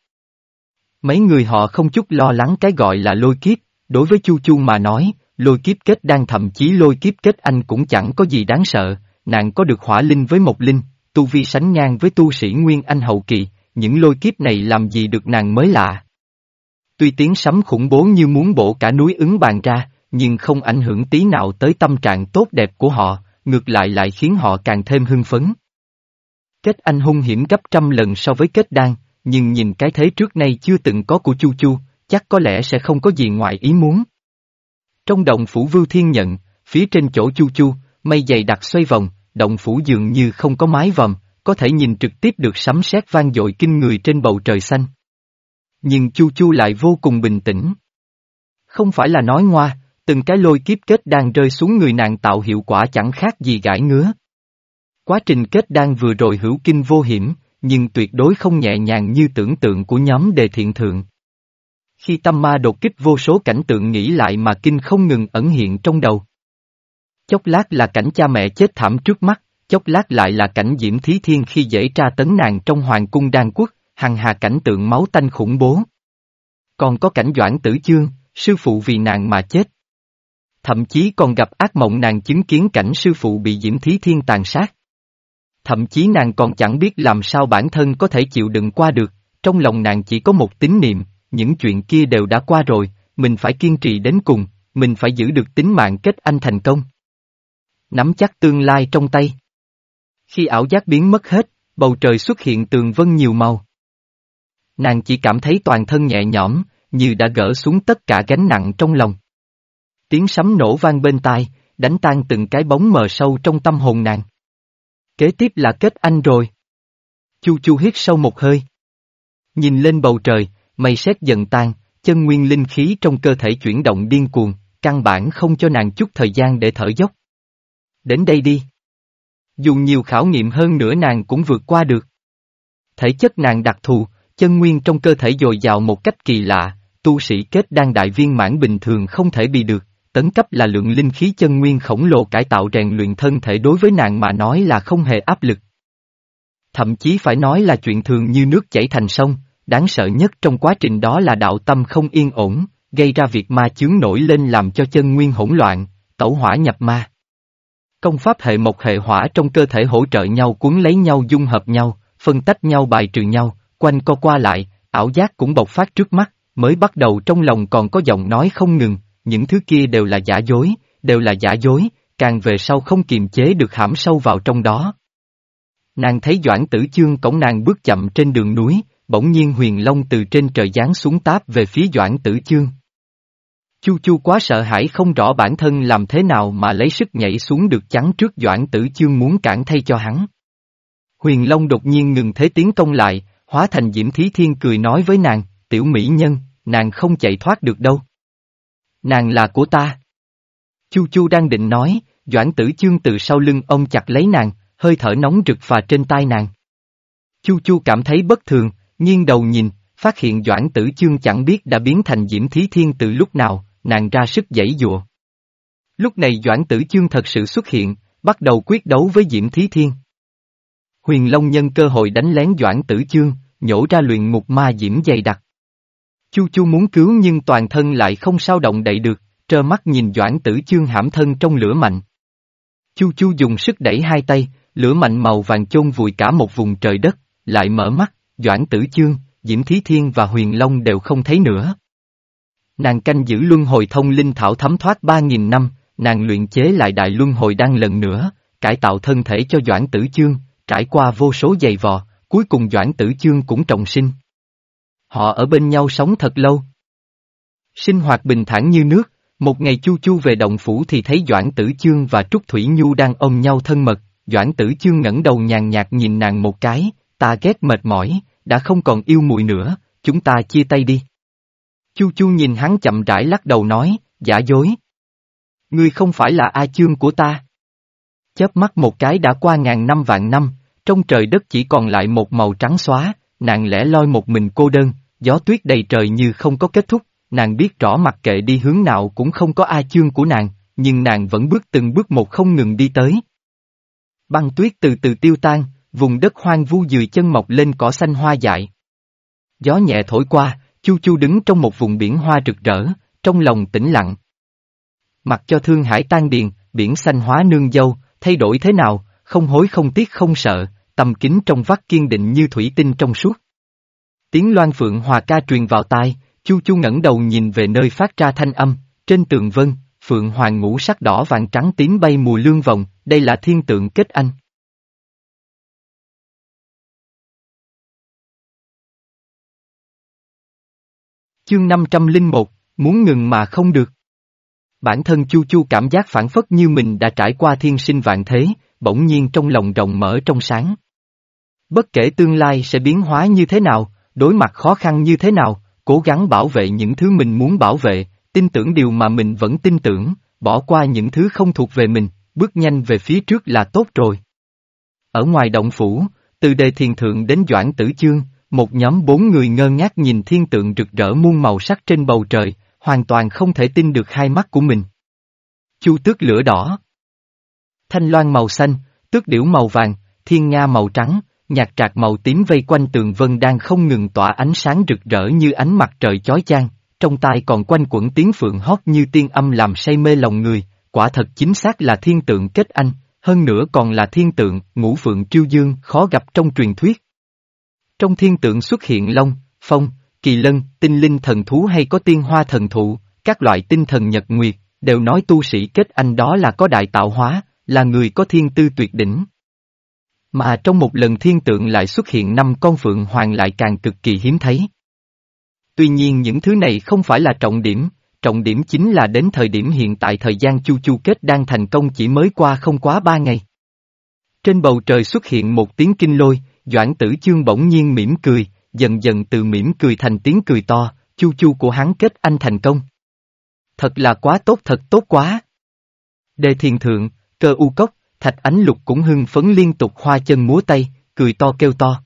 Speaker 1: Mấy người họ không chút lo lắng cái gọi là lôi kiếp, đối với Chu Chu mà nói, lôi kiếp kết đang thậm chí lôi kiếp kết anh cũng chẳng có gì đáng sợ, nàng có được hỏa linh với một linh, tu vi sánh ngang với tu sĩ Nguyên Anh hậu kỳ, những lôi kiếp này làm gì được nàng mới lạ. Tuy tiếng sấm khủng bố như muốn bổ cả núi ứng bàn ra, nhưng không ảnh hưởng tí nào tới tâm trạng tốt đẹp của họ, ngược lại lại khiến họ càng thêm hưng phấn. Kết anh hung hiểm gấp trăm lần so với kết đan, nhưng nhìn cái thế trước nay chưa từng có của Chu Chu, chắc có lẽ sẽ không có gì ngoài ý muốn. Trong động phủ Vưu Thiên nhận, phía trên chỗ Chu Chu, mây dày đặc xoay vòng, động phủ dường như không có mái vòm, có thể nhìn trực tiếp được sấm sét vang dội kinh người trên bầu trời xanh. Nhưng Chu Chu lại vô cùng bình tĩnh. Không phải là nói ngoa, từng cái lôi kiếp kết đang rơi xuống người nàng tạo hiệu quả chẳng khác gì gãi ngứa. Quá trình kết đang vừa rồi hữu kinh vô hiểm, nhưng tuyệt đối không nhẹ nhàng như tưởng tượng của nhóm đề thiện thượng. Khi tâm ma đột kích vô số cảnh tượng nghĩ lại mà kinh không ngừng ẩn hiện trong đầu. Chốc lát là cảnh cha mẹ chết thảm trước mắt, chốc lát lại là cảnh diễm thí thiên khi dễ tra tấn nàng trong hoàng cung đan quốc, hằng hà cảnh tượng máu tanh khủng bố. Còn có cảnh doãn tử chương, sư phụ vì nàng mà chết. Thậm chí còn gặp ác mộng nàng chứng kiến cảnh sư phụ bị diễm thí thiên tàn sát. Thậm chí nàng còn chẳng biết làm sao bản thân có thể chịu đựng qua được, trong lòng nàng chỉ có một tín niệm, những chuyện kia đều đã qua rồi, mình phải kiên trì đến cùng, mình phải giữ được tính mạng kết anh thành công. Nắm chắc tương lai trong tay. Khi ảo giác biến mất hết, bầu trời xuất hiện tường vân nhiều màu. Nàng chỉ cảm thấy toàn thân nhẹ nhõm, như đã gỡ xuống tất cả gánh nặng trong lòng. Tiếng sấm nổ vang bên tai, đánh tan từng cái bóng mờ sâu trong tâm hồn nàng. Kế tiếp là kết anh rồi. Chu chu hít sâu một hơi. Nhìn lên bầu trời, mây sét dần tan, chân nguyên linh khí trong cơ thể chuyển động điên cuồng, căn bản không cho nàng chút thời gian để thở dốc. Đến đây đi. Dù nhiều khảo nghiệm hơn nữa nàng cũng vượt qua được. Thể chất nàng đặc thù, chân nguyên trong cơ thể dồi dào một cách kỳ lạ, tu sĩ kết đang đại viên mãn bình thường không thể bị được, tấn cấp là lượng linh khí chân nguyên khổng lồ cải tạo rèn luyện thân thể đối với nàng mà nói là không hề áp lực. Thậm chí phải nói là chuyện thường như nước chảy thành sông, đáng sợ nhất trong quá trình đó là đạo tâm không yên ổn, gây ra việc ma chướng nổi lên làm cho chân nguyên hỗn loạn, tẩu hỏa nhập ma. Công pháp hệ một hệ hỏa trong cơ thể hỗ trợ nhau cuốn lấy nhau dung hợp nhau, phân tách nhau bài trừ nhau, quanh co qua lại, ảo giác cũng bộc phát trước mắt, mới bắt đầu trong lòng còn có giọng nói không ngừng, những thứ kia đều là giả dối, đều là giả dối, càng về sau không kiềm chế được hãm sâu vào trong đó. Nàng thấy Doãn Tử Chương cổng nàng bước chậm trên đường núi, bỗng nhiên huyền long từ trên trời giáng xuống táp về phía Doãn Tử Chương. Chu Chu quá sợ hãi không rõ bản thân làm thế nào mà lấy sức nhảy xuống được chắn trước Doãn Tử Chương muốn cản thay cho hắn. Huyền Long đột nhiên ngừng thế tiến công lại, hóa thành Diễm Thí Thiên cười nói với nàng, tiểu mỹ nhân, nàng không chạy thoát được đâu. Nàng là của ta. Chu Chu đang định nói, Doãn Tử Chương từ sau lưng ông chặt lấy nàng, hơi thở nóng rực phà trên tai nàng. Chu Chu cảm thấy bất thường, nghiêng đầu nhìn, phát hiện Doãn Tử Chương chẳng biết đã biến thành Diễm Thí Thiên từ lúc nào, nàng ra sức giãy dụa. Lúc này Doãn Tử Chương thật sự xuất hiện, bắt đầu quyết đấu với Diễm Thí Thiên. Huyền Long nhân cơ hội đánh lén Doãn Tử Chương, nhổ ra luyện ngục ma diễm dày đặc. Chu Chu muốn cứu nhưng toàn thân lại không sao động đậy được, trơ mắt nhìn Doãn Tử Chương hãm thân trong lửa mạnh. Chu Chu dùng sức đẩy hai tay, lửa mạnh màu vàng chôn vùi cả một vùng trời đất, lại mở mắt, Doãn Tử Chương, Diễm Thí Thiên và Huyền Long đều không thấy nữa. Nàng canh giữ luân hồi thông linh thảo thấm thoát ba nghìn năm, nàng luyện chế lại đại luân hồi đan lần nữa, cải tạo thân thể cho Doãn Tử Chương, trải qua vô số giày vò, cuối cùng Doãn Tử Chương cũng trọng sinh. Họ ở bên nhau sống thật lâu. Sinh hoạt bình thản như nước, một ngày Chu Chu về động phủ thì thấy Doãn Tử Chương và Trúc Thủy Nhu đang ôm nhau thân mật, Doãn tử chương ngẩng đầu nhàn nhạt nhìn nàng một cái, ta ghét mệt mỏi, đã không còn yêu mùi nữa, chúng ta chia tay đi. Chu Chu nhìn hắn chậm rãi lắc đầu nói, giả dối. Ngươi không phải là A Chương của ta. Chớp mắt một cái đã qua ngàn năm vạn năm, trong trời đất chỉ còn lại một màu trắng xóa, nàng lẻ loi một mình cô đơn, gió tuyết đầy trời như không có kết thúc, nàng biết rõ mặc kệ đi hướng nào cũng không có ai Chương của nàng, nhưng nàng vẫn bước từng bước một không ngừng đi tới. Băng tuyết từ từ tiêu tan, vùng đất hoang vu dừa chân mọc lên cỏ xanh hoa dại. Gió nhẹ thổi qua, Chu Chu đứng trong một vùng biển hoa rực rỡ, trong lòng tĩnh lặng. Mặc cho thương hải tan điền, biển xanh hóa nương dâu, thay đổi thế nào, không hối không tiếc không sợ, tầm kính trong vắt kiên định như thủy tinh trong suốt. Tiếng loan phượng hòa ca truyền vào tai, Chu Chu ngẩng đầu nhìn về nơi phát ra thanh âm, trên tường vân, phượng hoàng ngũ sắc đỏ vàng trắng tím bay mùa lương vòng, đây là thiên tượng kết anh. Chương 501, muốn ngừng mà không được. Bản thân Chu Chu cảm giác phản phất như mình đã trải qua thiên sinh vạn thế, bỗng nhiên trong lòng rộng mở trong sáng. Bất kể tương lai sẽ biến hóa như thế nào, đối mặt khó khăn như thế nào, cố gắng bảo vệ những thứ mình muốn bảo vệ, tin tưởng điều mà mình vẫn tin tưởng, bỏ qua những thứ không thuộc về mình, bước nhanh về phía trước là tốt rồi. Ở ngoài động phủ, từ đề thiền thượng đến Doãn Tử Chương, một nhóm bốn người ngơ ngác nhìn thiên tượng rực rỡ muôn màu sắc trên bầu trời, hoàn toàn không thể tin được hai mắt của mình. Chu tước lửa đỏ. Thanh loan màu xanh, tước điểu màu vàng, thiên nga màu trắng, nhạc trạc màu tím vây quanh tường vân đang không ngừng tỏa ánh sáng rực rỡ như ánh mặt trời chói chang, trong tai còn quanh quẩn tiếng phượng hót như tiên âm làm say mê lòng người, quả thật chính xác là thiên tượng kết anh, hơn nữa còn là thiên tượng, ngũ phượng triêu dương khó gặp trong truyền thuyết. Trong thiên tượng xuất hiện long, phong, kỳ lân, tinh linh thần thú hay có tiên hoa thần thụ, các loại tinh thần nhật nguyệt, đều nói tu sĩ kết anh đó là có đại tạo hóa, là người có thiên tư tuyệt đỉnh. Mà trong một lần thiên tượng lại xuất hiện năm con phượng hoàng lại càng cực kỳ hiếm thấy. Tuy nhiên những thứ này không phải là trọng điểm, trọng điểm chính là đến thời điểm hiện tại thời gian chu chu kết đang thành công chỉ mới qua không quá ba ngày. Trên bầu trời xuất hiện một tiếng kinh lôi, Doãn tử chương bỗng nhiên mỉm cười, dần dần từ mỉm cười thành tiếng cười to, chu chu của hắn kết anh thành công. Thật là quá tốt thật tốt quá. Đề thiền thượng, cơ u cốc, thạch ánh lục cũng hưng phấn liên tục hoa chân múa tay, cười to kêu to.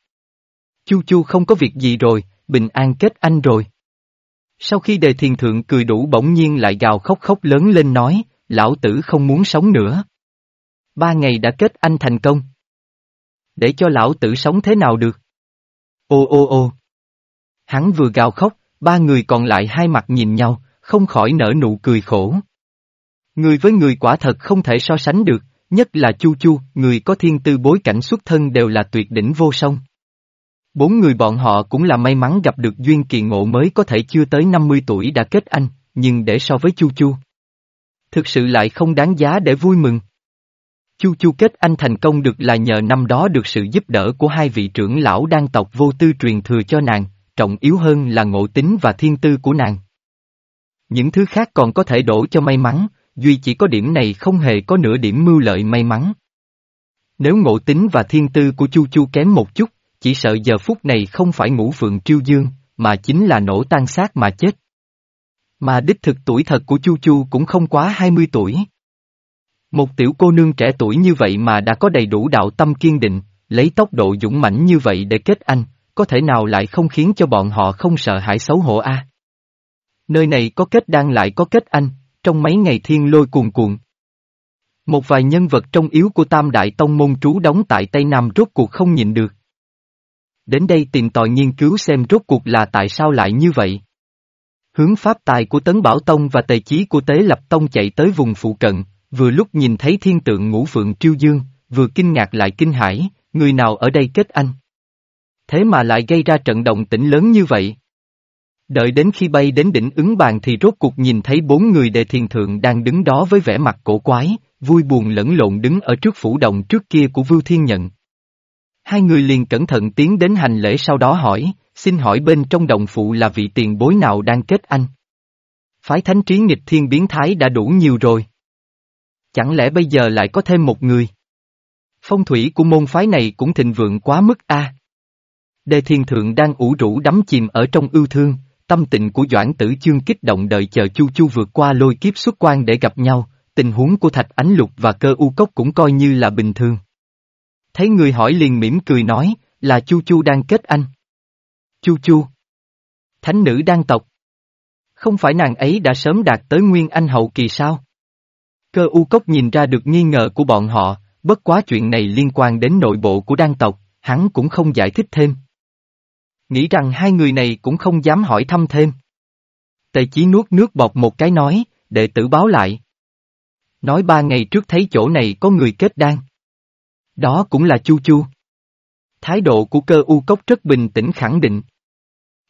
Speaker 1: Chu chu không có việc gì rồi, bình an kết anh rồi. Sau khi đề thiền thượng cười đủ bỗng nhiên lại gào khóc khóc lớn lên nói, lão tử không muốn sống nữa. Ba ngày đã kết anh thành công. Để cho lão tử sống thế nào được? Ô ô ô. Hắn vừa gào khóc, ba người còn lại hai mặt nhìn nhau, không khỏi nở nụ cười khổ. Người với người quả thật không thể so sánh được, nhất là Chu Chu, người có thiên tư bối cảnh xuất thân đều là tuyệt đỉnh vô song. Bốn người bọn họ cũng là may mắn gặp được duyên kỳ ngộ mới có thể chưa tới 50 tuổi đã kết anh, nhưng để so với Chu Chu. Thực sự lại không đáng giá để vui mừng. Chu Chu kết anh thành công được là nhờ năm đó được sự giúp đỡ của hai vị trưởng lão đang tộc vô tư truyền thừa cho nàng, trọng yếu hơn là ngộ tính và thiên tư của nàng. Những thứ khác còn có thể đổ cho may mắn, duy chỉ có điểm này không hề có nửa điểm mưu lợi may mắn. Nếu ngộ tính và thiên tư của Chu Chu kém một chút, chỉ sợ giờ phút này không phải ngũ phượng triêu dương, mà chính là nổ tan xác mà chết. Mà đích thực tuổi thật của Chu Chu cũng không quá 20 tuổi. Một tiểu cô nương trẻ tuổi như vậy mà đã có đầy đủ đạo tâm kiên định, lấy tốc độ dũng mãnh như vậy để kết anh, có thể nào lại không khiến cho bọn họ không sợ hãi xấu hổ a? Nơi này có kết đang lại có kết anh, trong mấy ngày thiên lôi cuồn cuộn. Một vài nhân vật trong yếu của Tam Đại Tông Môn trú đóng tại Tây Nam rốt cuộc không nhịn được. Đến đây tìm tòi nghiên cứu xem rốt cuộc là tại sao lại như vậy. Hướng pháp tài của Tấn Bảo Tông và tề chí của Tế Lập Tông chạy tới vùng phụ cận, vừa lúc nhìn thấy thiên tượng ngũ phượng triêu dương, vừa kinh ngạc lại kinh hãi, người nào ở đây kết anh. Thế mà lại gây ra trận động tĩnh lớn như vậy. Đợi đến khi bay đến đỉnh ứng bàn thì rốt cuộc nhìn thấy bốn người đề thiền thượng đang đứng đó với vẻ mặt cổ quái, vui buồn lẫn lộn đứng ở trước phủ động trước kia của Vưu Thiên Nhận. Hai người liền cẩn thận tiến đến hành lễ sau đó hỏi, xin hỏi bên trong đồng phụ là vị tiền bối nào đang kết anh? Phái thánh trí nghịch thiên biến thái đã đủ nhiều rồi. Chẳng lẽ bây giờ lại có thêm một người? Phong thủy của môn phái này cũng thịnh vượng quá mức a. Đề thiên thượng đang ủ rũ đắm chìm ở trong ưu thương, tâm tình của Doãn Tử Chương kích động đợi chờ Chu Chu vượt qua lôi kiếp xuất quan để gặp nhau, tình huống của Thạch Ánh Lục và cơ u cốc cũng coi như là bình thường. Thấy người hỏi liền mỉm cười nói, là Chu Chu đang kết anh. Chu Chu. Thánh nữ đang tộc. Không phải nàng ấy đã sớm đạt tới Nguyên Anh hậu kỳ sao? Cơ u cốc nhìn ra được nghi ngờ của bọn họ, bất quá chuyện này liên quan đến nội bộ của đan tộc, hắn cũng không giải thích thêm. Nghĩ rằng hai người này cũng không dám hỏi thăm thêm. Tề chí nuốt nước bọt một cái nói, đệ tử báo lại. Nói ba ngày trước thấy chỗ này có người kết đan. Đó cũng là Chu Chu. Thái độ của cơ u cốc rất bình tĩnh khẳng định.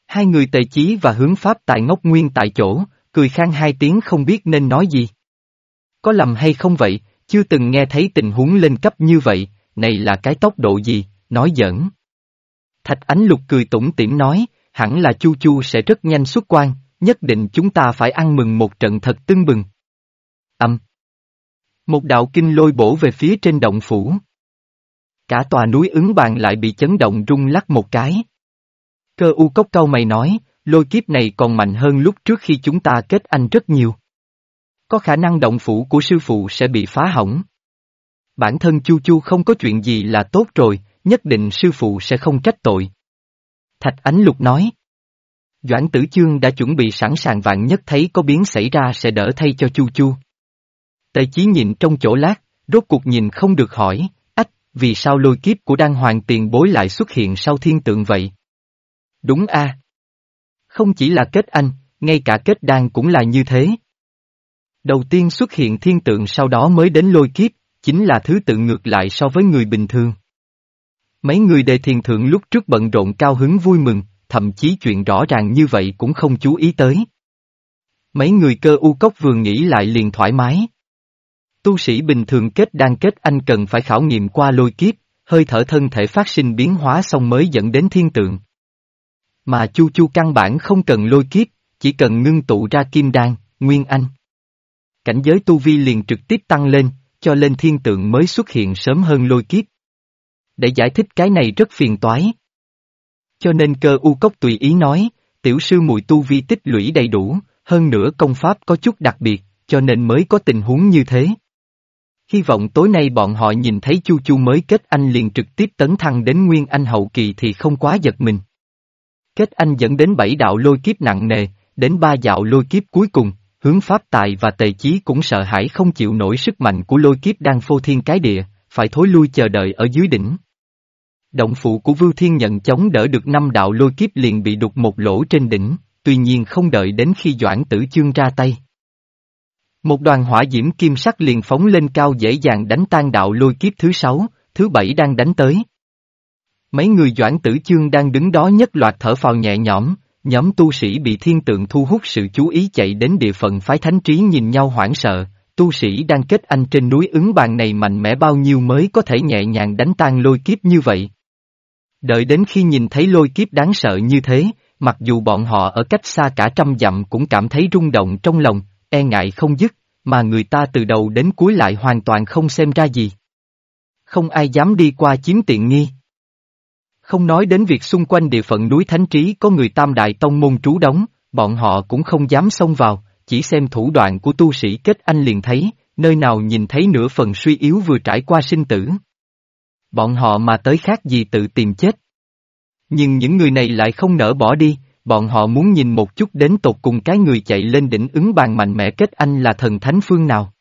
Speaker 1: Hai người tề chí và hướng pháp tại ngốc nguyên tại chỗ, cười khang hai tiếng không biết nên nói gì. Có lầm hay không vậy, chưa từng nghe thấy tình huống lên cấp như vậy, này là cái tốc độ gì, nói giỡn. Thạch Ánh Lục cười tủm tỉm nói, hẳn là Chu Chu sẽ rất nhanh xuất quan, nhất định chúng ta phải ăn mừng một trận thật tưng bừng. Âm. Một đạo kinh lôi bổ về phía trên động phủ. Cả tòa núi ứng bàn lại bị chấn động rung lắc một cái. Cơ u cốc cao mày nói, lôi kiếp này còn mạnh hơn lúc trước khi chúng ta kết anh rất nhiều. Có khả năng động phủ của sư phụ sẽ bị phá hỏng. Bản thân Chu Chu không có chuyện gì là tốt rồi, nhất định sư phụ sẽ không trách tội. Thạch Ánh Lục nói. Doãn Tử Chương đã chuẩn bị sẵn sàng vạn nhất thấy có biến xảy ra sẽ đỡ thay cho Chu Chu. Tề Chí nhìn trong chỗ lát, rốt cuộc nhìn không được hỏi, ách, vì sao lôi kiếp của đan hoàng tiền bối lại xuất hiện sau thiên tượng vậy? Đúng a. Không chỉ là kết anh, ngay cả kết đan cũng là như thế. Đầu tiên xuất hiện thiên tượng sau đó mới đến lôi kiếp, chính là thứ tự ngược lại so với người bình thường. Mấy người đề thiền thượng lúc trước bận rộn cao hứng vui mừng, thậm chí chuyện rõ ràng như vậy cũng không chú ý tới. Mấy người cơ u cốc vừa nghĩ lại liền thoải mái. Tu sĩ bình thường kết đang kết anh cần phải khảo nghiệm qua lôi kiếp, hơi thở thân thể phát sinh biến hóa xong mới dẫn đến thiên tượng. Mà chu chu căn bản không cần lôi kiếp, chỉ cần ngưng tụ ra kim đan, nguyên anh. Cảnh giới tu vi liền trực tiếp tăng lên, cho lên thiên tượng mới xuất hiện sớm hơn lôi kiếp. Để giải thích cái này rất phiền toái. Cho nên cơ u cốc tùy ý nói, tiểu sư mùi tu vi tích lũy đầy đủ, hơn nữa công pháp có chút đặc biệt, cho nên mới có tình huống như thế. Hy vọng tối nay bọn họ nhìn thấy Chu Chu mới kết anh liền trực tiếp tấn thăng đến Nguyên Anh hậu kỳ thì không quá giật mình. Kết anh dẫn đến bảy đạo lôi kiếp nặng nề, đến ba dạo lôi kiếp cuối cùng, hướng pháp tài và tề chí cũng sợ hãi không chịu nổi sức mạnh của lôi kiếp đang phô thiên cái địa, phải thối lui chờ đợi ở dưới đỉnh. Động phụ của Vưu Thiên nhận chống đỡ được năm đạo lôi kiếp liền bị đục một lỗ trên đỉnh, tuy nhiên không đợi đến khi Doãn Tử Chương ra tay. Một đoàn hỏa diễm kim sắc liền phóng lên cao dễ dàng đánh tan đạo lôi kiếp thứ sáu, thứ bảy đang đánh tới. Mấy người Doãn Tử Chương đang đứng đó nhất loạt thở phào nhẹ nhõm, nhóm tu sĩ bị thiên tượng thu hút sự chú ý chạy đến địa phận phái thánh trí nhìn nhau hoảng sợ, tu sĩ đang kết anh trên núi ứng bàn này mạnh mẽ bao nhiêu mới có thể nhẹ nhàng đánh tan lôi kiếp như vậy. Đợi đến khi nhìn thấy lôi kiếp đáng sợ như thế, mặc dù bọn họ ở cách xa cả trăm dặm cũng cảm thấy rung động trong lòng, e ngại không dứt, mà người ta từ đầu đến cuối lại hoàn toàn không xem ra gì. Không ai dám đi qua chiếm tiện nghi. Không nói đến việc xung quanh địa phận núi Thánh Trí có người tam đại tông môn trú đóng, bọn họ cũng không dám xông vào, chỉ xem thủ đoạn của tu sĩ kết anh liền thấy, nơi nào nhìn thấy nửa phần suy yếu vừa trải qua sinh tử. Bọn họ mà tới khác gì tự tìm chết. Nhưng những người này lại không nỡ bỏ đi, bọn họ muốn nhìn một chút đến tột cùng cái người chạy lên đỉnh ứng bàn mạnh mẽ kết anh là thần thánh phương nào.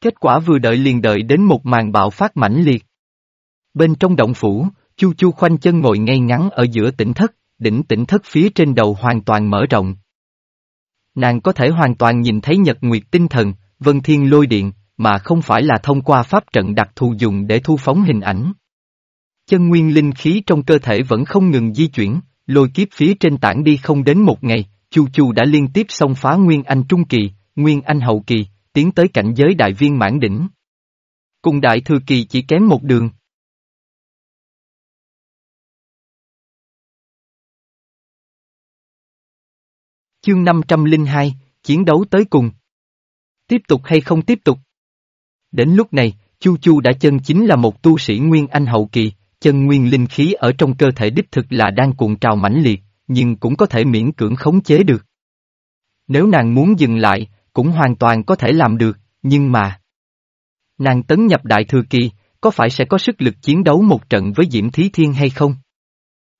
Speaker 1: Kết quả vừa đợi liền đợi đến một màn bạo phát mãnh liệt. Bên trong động phủ, Chu Chu khoanh chân ngồi ngay ngắn ở giữa tỉnh thất, đỉnh tỉnh thất phía trên đầu hoàn toàn mở rộng. Nàng có thể hoàn toàn nhìn thấy nhật nguyệt tinh thần, vân thiên lôi điện, mà không phải là thông qua pháp trận đặc thù dùng để thu phóng hình ảnh. Chân nguyên linh khí trong cơ thể vẫn không ngừng di chuyển, lôi kiếp phía trên tảng đi không đến một ngày, Chu Chu đã liên tiếp xông phá Nguyên Anh Trung Kỳ, Nguyên Anh Hậu Kỳ, tiến tới cảnh giới đại viên mãn đỉnh. Cùng đại thừa kỳ chỉ kém một đường. Chương 502, chiến đấu tới cùng. Tiếp tục hay không tiếp tục? Đến lúc này, Chu Chu đã chân chính là một tu sĩ Nguyên Anh hậu kỳ, chân nguyên linh khí ở trong cơ thể đích thực là đang cuộn trào mãnh liệt, nhưng cũng có thể miễn cưỡng khống chế được. Nếu nàng muốn dừng lại, cũng hoàn toàn có thể làm được, nhưng mà... Nàng tấn nhập đại thừa kỳ, có phải sẽ có sức lực chiến đấu một trận với Diễm Thí Thiên hay không?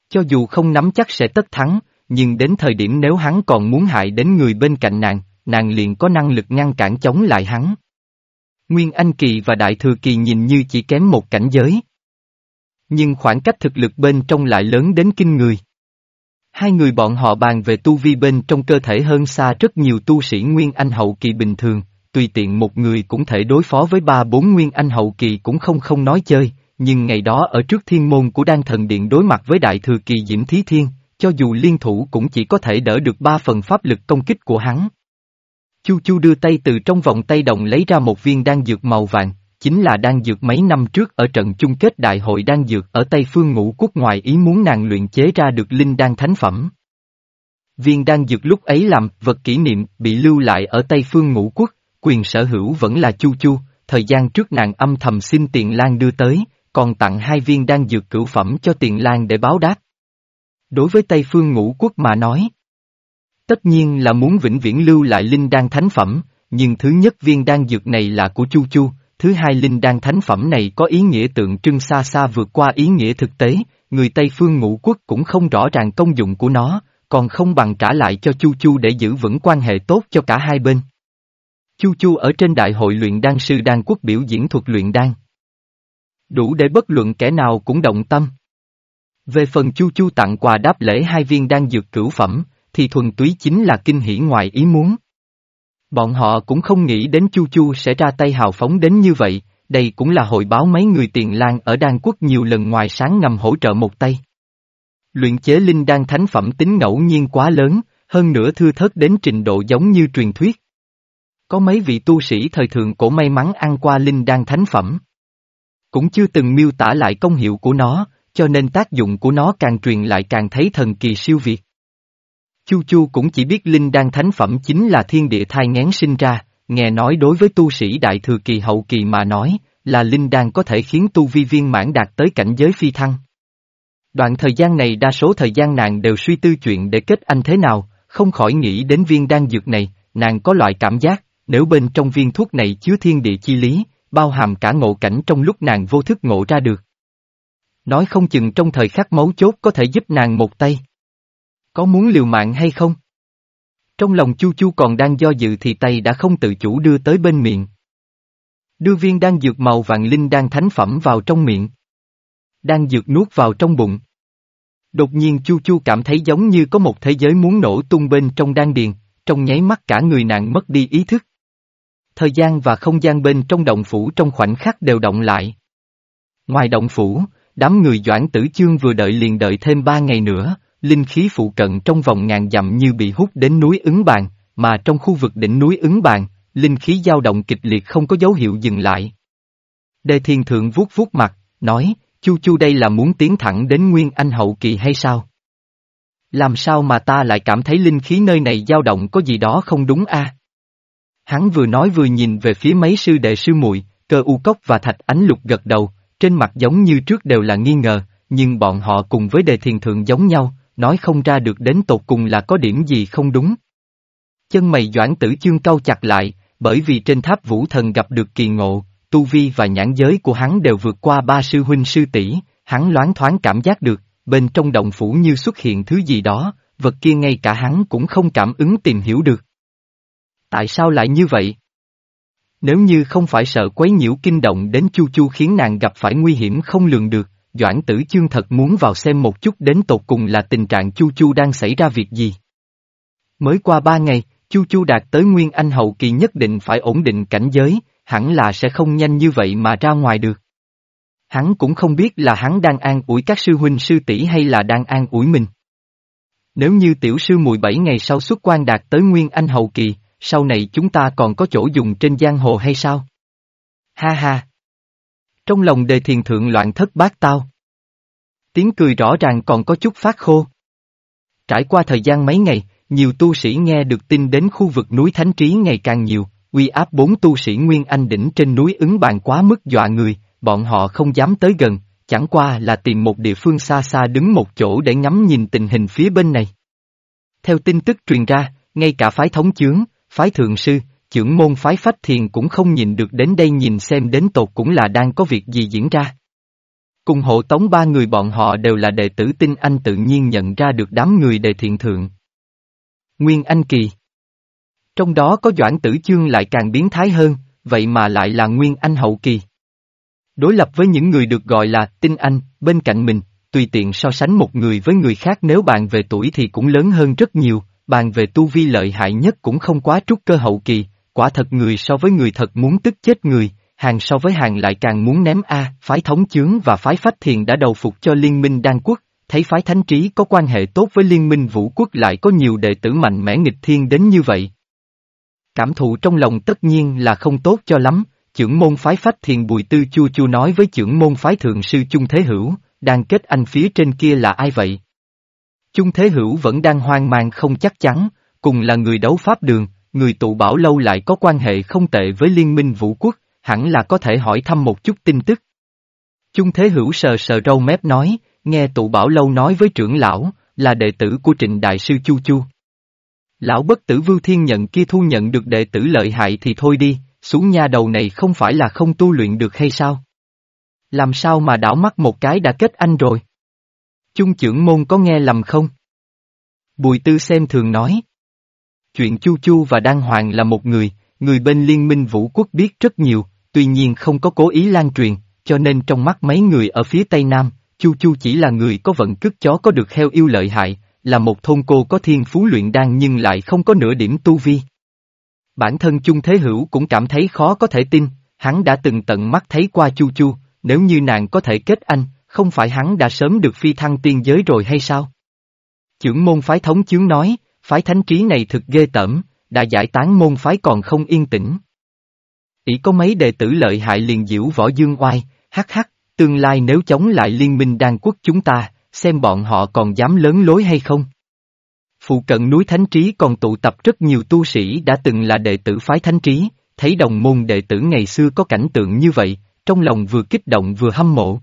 Speaker 1: Cho dù không nắm chắc sẽ tất thắng, nhưng đến thời điểm nếu hắn còn muốn hại đến người bên cạnh nàng, nàng liền có năng lực ngăn cản chống lại hắn. Nguyên Anh Kỳ và Đại Thừa Kỳ nhìn như chỉ kém một cảnh giới. Nhưng khoảng cách thực lực bên trong lại lớn đến kinh người. Hai người bọn họ bàn về tu vi bên trong cơ thể hơn xa rất nhiều tu sĩ Nguyên Anh Hậu Kỳ bình thường, tùy tiện một người cũng thể đối phó với ba bốn Nguyên Anh Hậu Kỳ cũng không không nói chơi, nhưng ngày đó ở trước thiên môn của Đan Thần Điện đối mặt với Đại Thừa Kỳ Diễm Thí Thiên, cho dù liên thủ cũng chỉ có thể đỡ được ba phần pháp lực công kích của hắn. Chu Chu đưa tay từ trong vòng tay đồng lấy ra một viên đan dược màu vàng, chính là đan dược mấy năm trước ở trận chung kết đại hội đan dược ở Tây Phương Ngũ Quốc ngoài ý muốn nàng luyện chế ra được linh đan thánh phẩm. Viên đan dược lúc ấy làm vật kỷ niệm bị lưu lại ở Tây Phương Ngũ Quốc, quyền sở hữu vẫn là Chu Chu, thời gian trước nàng âm thầm xin tiền lan đưa tới, còn tặng hai viên đan dược cửu phẩm cho tiền lan để báo đáp. Đối với Tây Phương Ngũ Quốc mà nói, tất nhiên là muốn vĩnh viễn lưu lại linh đan thánh phẩm, nhưng thứ nhất viên đan dược này là của Chu Chu, thứ hai linh đan thánh phẩm này có ý nghĩa tượng trưng xa xa vượt qua ý nghĩa thực tế, người Tây Phương Ngũ Quốc cũng không rõ ràng công dụng của nó, còn không bằng trả lại cho Chu Chu để giữ vững quan hệ tốt cho cả hai bên. Chu Chu ở trên đại hội luyện đan sư đan quốc biểu diễn thuật luyện đan. Đủ để bất luận kẻ nào cũng động tâm. Về phần Chu Chu tặng quà đáp lễ hai viên đan dược cửu phẩm, thì thuần túy chính là kinh hỉ ngoài ý muốn. Bọn họ cũng không nghĩ đến Chu Chu sẽ ra tay hào phóng đến như vậy, đây cũng là hội báo mấy người tiền lang ở Đan Quốc nhiều lần ngoài sáng ngầm hỗ trợ một tay. Luyện chế linh đan thánh phẩm tính ngẫu nhiên quá lớn, hơn nữa thưa thớt đến trình độ giống như truyền thuyết. Có mấy vị tu sĩ thời thượng cổ may mắn ăn qua linh đan thánh phẩm. Cũng chưa từng miêu tả lại công hiệu của nó, cho nên tác dụng của nó càng truyền lại càng thấy thần kỳ siêu việt. Chu Chu cũng chỉ biết linh đan thánh phẩm chính là thiên địa thai ngén sinh ra, nghe nói đối với tu sĩ đại thừa kỳ hậu kỳ mà nói, là linh đan có thể khiến tu vi viên mãn đạt tới cảnh giới phi thăng. Đoạn thời gian này đa số thời gian nàng đều suy tư chuyện để kết anh thế nào, không khỏi nghĩ đến viên đan dược này, nàng có loại cảm giác, nếu bên trong viên thuốc này chứa thiên địa chi lý, bao hàm cả ngộ cảnh trong lúc nàng vô thức ngộ ra được. Nói không chừng trong thời khắc mấu chốt có thể giúp nàng một tay. Có muốn liều mạng hay không? Trong lòng Chu Chu còn đang do dự thì tay đã không tự chủ đưa tới bên miệng. Đưa viên đang dược màu vàng linh đang thánh phẩm vào trong miệng. Đang dược nuốt vào trong bụng. Đột nhiên Chu Chu cảm thấy giống như có một thế giới muốn nổ tung bên trong đan điền, trong nháy mắt cả người nàng mất đi ý thức. Thời gian và không gian bên trong động phủ trong khoảnh khắc đều động lại. Ngoài động phủ, đám người Doãn Tử Chương vừa đợi liền đợi thêm ba ngày nữa, linh khí phụ cận trong vòng ngàn dặm như bị hút đến núi ứng bàn, mà trong khu vực đỉnh núi ứng bàn, linh khí dao động kịch liệt không có dấu hiệu dừng lại. Đề thiên thượng vuốt vuốt mặt, nói, chu chu đây là muốn tiến thẳng đến nguyên anh hậu kỳ hay sao? Làm sao mà ta lại cảm thấy linh khí nơi này dao động có gì đó không đúng a? Hắn vừa nói vừa nhìn về phía mấy sư đệ sư muội, cơ u cốc và thạch ánh lục gật đầu, trên mặt giống như trước đều là nghi ngờ, nhưng bọn họ cùng với đề thiền thượng giống nhau, nói không ra được đến tột cùng là có điểm gì không đúng. Chân mày doãn tử chương cau chặt lại, bởi vì trên tháp vũ thần gặp được kỳ ngộ, tu vi và nhãn giới của hắn đều vượt qua ba sư huynh sư tỷ, hắn loáng thoáng cảm giác được, bên trong động phủ như xuất hiện thứ gì đó, vật kia ngay cả hắn cũng không cảm ứng tìm hiểu được. Tại sao lại như vậy? Nếu như không phải sợ quấy nhiễu kinh động đến Chu Chu khiến nàng gặp phải nguy hiểm không lường được, Doãn tử chương thật muốn vào xem một chút đến tột cùng là tình trạng Chu Chu đang xảy ra việc gì. Mới qua ba ngày, Chu Chu đạt tới Nguyên Anh hậu kỳ nhất định phải ổn định cảnh giới, hẳn là sẽ không nhanh như vậy mà ra ngoài được. Hắn cũng không biết là hắn đang an ủi các sư huynh sư tỷ hay là đang an ủi mình. Nếu như tiểu sư mùi bảy ngày sau xuất quan đạt tới Nguyên Anh hậu kỳ, sau này chúng ta còn có chỗ dùng trên giang hồ hay sao? Ha ha! Trong lòng đề thiền thượng loạn thất bát tao. Tiếng cười rõ ràng còn có chút phát khô. Trải qua thời gian mấy ngày, nhiều tu sĩ nghe được tin đến khu vực núi Thánh Trí ngày càng nhiều, uy áp bốn tu sĩ Nguyên Anh đỉnh trên núi ứng bàn quá mức dọa người, bọn họ không dám tới gần, chẳng qua là tìm một địa phương xa xa đứng một chỗ để ngắm nhìn tình hình phía bên này. Theo tin tức truyền ra, ngay cả phái thống chướng, phái thượng sư, trưởng môn phái phách thiền cũng không nhìn được đến đây nhìn xem đến tột cũng là đang có việc gì diễn ra. Cùng hộ tống ba người bọn họ đều là đệ tử tinh anh tự nhiên nhận ra được đám người đề thiện thượng. Nguyên Anh Kỳ Trong đó có Doãn Tử Chương lại càng biến thái hơn, vậy mà lại là Nguyên Anh Hậu Kỳ. Đối lập với những người được gọi là tinh anh, bên cạnh mình, tùy tiện so sánh một người với người khác nếu bàn về tuổi thì cũng lớn hơn rất nhiều, bàn về tu vi lợi hại nhất cũng không quá trúc cơ hậu kỳ, quả thật người so với người thật muốn tức chết người, hàng so với hàng lại càng muốn ném A, phái thống chướng và phái phách thiền đã đầu phục cho liên minh đan quốc, thấy phái thánh trí có quan hệ tốt với liên minh vũ quốc lại có nhiều đệ tử mạnh mẽ nghịch thiên đến như vậy. Cảm thụ trong lòng tất nhiên là không tốt cho lắm, trưởng môn phái phách thiền bùi tư chu chu nói với trưởng môn phái thượng sư Chung Thế Hữu, đang kết anh phía trên kia là ai vậy? Chung Thế Hữu vẫn đang hoang mang không chắc chắn, cùng là người đấu pháp đường, người tụ bảo lâu lại có quan hệ không tệ với liên minh vũ quốc, hẳn là có thể hỏi thăm một chút tin tức. Chung Thế Hữu sờ sờ râu mép nói, nghe tụ bảo lâu nói với trưởng lão, là đệ tử của trịnh đại sư Chu Chu. Lão bất tử Vưu Thiên nhận kia thu nhận được đệ tử lợi hại thì thôi đi, xuống nha đầu này không phải là không tu luyện được hay sao? Làm sao mà đảo mắt một cái đã kết anh rồi? Chung trưởng môn có nghe lầm không? Bùi tư xem thường nói. Chuyện Chu Chu và Đan Hoàng là một người, người bên liên minh vũ quốc biết rất nhiều, tuy nhiên không có cố ý lan truyền, cho nên trong mắt mấy người ở phía Tây Nam, Chu Chu chỉ là người có vận cước chó có được heo yêu lợi hại, là một thôn cô có thiên phú luyện đan nhưng lại không có nửa điểm tu vi. Bản thân Chung Thế Hữu cũng cảm thấy khó có thể tin, hắn đã từng tận mắt thấy qua Chu Chu, nếu như nàng có thể kết anh, không phải hắn đã sớm được phi thăng tiên giới rồi hay sao? Chưởng môn phái thống chướng nói, phái thánh trí này thực ghê tởm, đã giải tán môn phái còn không yên tĩnh. Ý có mấy đệ tử lợi hại liền diễu võ dương oai, hắc hắc, tương lai nếu chống lại liên minh đan quốc chúng ta, xem bọn họ còn dám lớn lối hay không. Phụ cận núi Thánh Trí còn tụ tập rất nhiều tu sĩ đã từng là đệ tử phái Thánh Trí, thấy đồng môn đệ tử ngày xưa có cảnh tượng như vậy, trong lòng vừa kích động vừa hâm mộ.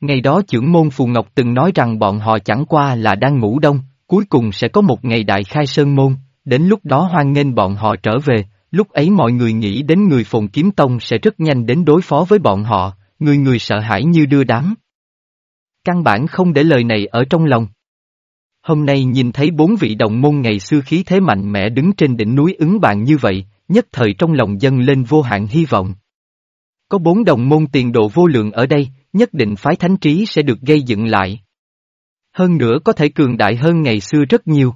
Speaker 1: Ngày đó trưởng môn Phù Ngọc từng nói rằng bọn họ chẳng qua là đang ngủ đông, cuối cùng sẽ có một ngày đại khai sơn môn, đến lúc đó hoan nghênh bọn họ trở về, lúc ấy mọi người nghĩ đến người phồn kiếm tông sẽ rất nhanh đến đối phó với bọn họ, người người sợ hãi như đưa đám. Căn bản không để lời này ở trong lòng. Hôm nay nhìn thấy bốn vị đồng môn ngày xưa khí thế mạnh mẽ đứng trên đỉnh núi ứng bạn như vậy, nhất thời trong lòng dân lên vô hạn hy vọng. Có bốn đồng môn tiền độ vô lượng ở đây, nhất định phái thánh trí sẽ được gây dựng lại. Hơn nữa có thể cường đại hơn ngày xưa rất nhiều.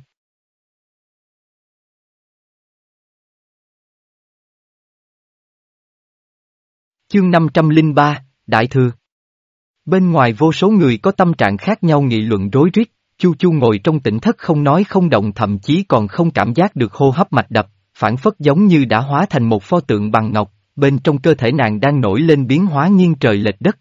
Speaker 1: Chương 503, Đại Thừa Bên ngoài vô số người có tâm trạng khác nhau nghị luận rối rít, Chu Chu ngồi trong tỉnh thất không nói không động thậm chí còn không cảm giác được hô hấp mạch đập, phản phất giống như đã hóa thành một pho tượng bằng ngọc, bên trong cơ thể nàng đang nổi lên biến hóa nghiêng trời lệch đất.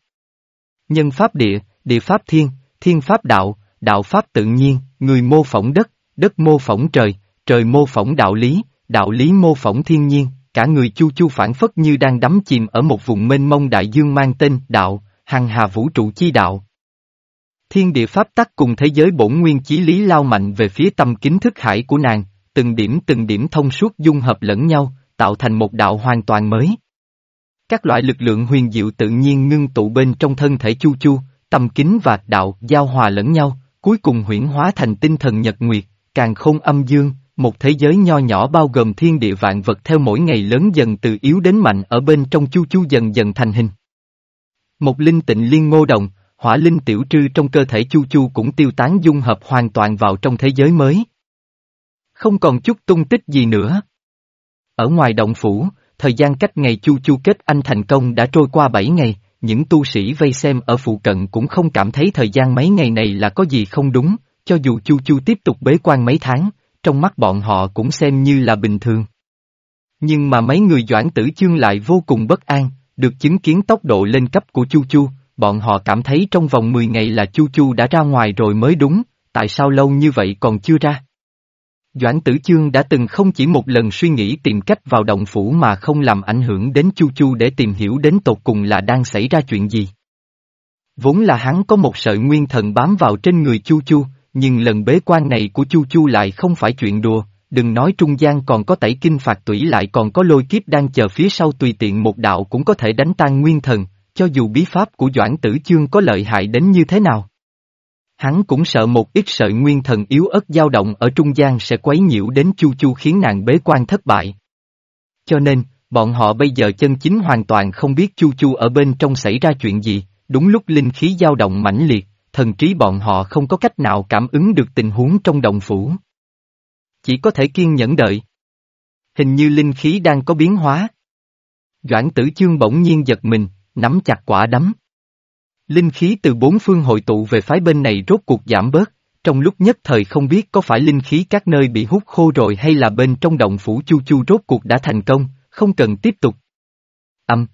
Speaker 1: Nhân pháp địa, địa pháp thiên, thiên pháp đạo, đạo pháp tự nhiên, người mô phỏng đất, đất mô phỏng trời, trời mô phỏng đạo lý, đạo lý mô phỏng thiên nhiên, cả người chu chu phản phất như đang đắm chìm ở một vùng mênh mông đại dương mang tên đạo, hằng hà vũ trụ chi đạo. Thiên địa pháp tắc cùng thế giới bổn nguyên chí lý lao mạnh về phía tâm kính thức hải của nàng, từng điểm từng điểm thông suốt dung hợp lẫn nhau, tạo thành một đạo hoàn toàn mới. Các loại lực lượng huyền diệu tự nhiên ngưng tụ bên trong thân thể chu chu, tâm kính và đạo giao hòa lẫn nhau, cuối cùng huyển hóa thành tinh thần nhật nguyệt, càng không âm dương, một thế giới nho nhỏ bao gồm thiên địa vạn vật theo mỗi ngày lớn dần từ yếu đến mạnh ở bên trong chu chu dần dần thành hình. Một linh tịnh liên ngô đồng, hỏa linh tiểu trư trong cơ thể chu chu cũng tiêu tán dung hợp hoàn toàn vào trong thế giới mới. Không còn chút tung tích gì nữa. Ở ngoài động phủ, thời gian cách ngày chu chu kết anh thành công đã trôi qua 7 ngày, những tu sĩ vây xem ở phụ cận cũng không cảm thấy thời gian mấy ngày này là có gì không đúng, cho dù chu chu tiếp tục bế quan mấy tháng, trong mắt bọn họ cũng xem như là bình thường. Nhưng mà mấy người doãn tử chương lại vô cùng bất an, được chứng kiến tốc độ lên cấp của Chu Chu, bọn họ cảm thấy trong vòng 10 ngày là Chu Chu đã ra ngoài rồi mới đúng, tại sao lâu như vậy còn chưa ra? Doãn Tử Chương đã từng không chỉ một lần suy nghĩ tìm cách vào động phủ mà không làm ảnh hưởng đến Chu Chu để tìm hiểu đến tột cùng là đang xảy ra chuyện gì. Vốn là hắn có một sợi nguyên thần bám vào trên người Chu Chu, nhưng lần bế quan này của Chu Chu lại không phải chuyện đùa, đừng nói trung gian còn có tẩy kinh phạt tủy lại còn có lôi kiếp đang chờ phía sau tùy tiện một đạo cũng có thể đánh tan nguyên thần, cho dù bí pháp của Doãn Tử Chương có lợi hại đến như thế nào. Hắn cũng sợ một ít sợi nguyên thần yếu ớt dao động ở trung gian sẽ quấy nhiễu đến Chu Chu khiến nàng bế quan thất bại. Cho nên, bọn họ bây giờ chân chính hoàn toàn không biết Chu Chu ở bên trong xảy ra chuyện gì, đúng lúc linh khí dao động mãnh liệt, thần trí bọn họ không có cách nào cảm ứng được tình huống trong đồng phủ. Chỉ có thể kiên nhẫn đợi. Hình như linh khí đang có biến hóa. Doãn tử chương bỗng nhiên giật mình, nắm chặt quả đấm. Linh khí từ bốn phương hội tụ về phái bên này rốt cuộc giảm bớt, trong lúc nhất thời không biết có phải linh khí các nơi bị hút khô rồi hay là bên trong động phủ chu chu rốt cuộc đã thành công, không cần tiếp tục. Âm.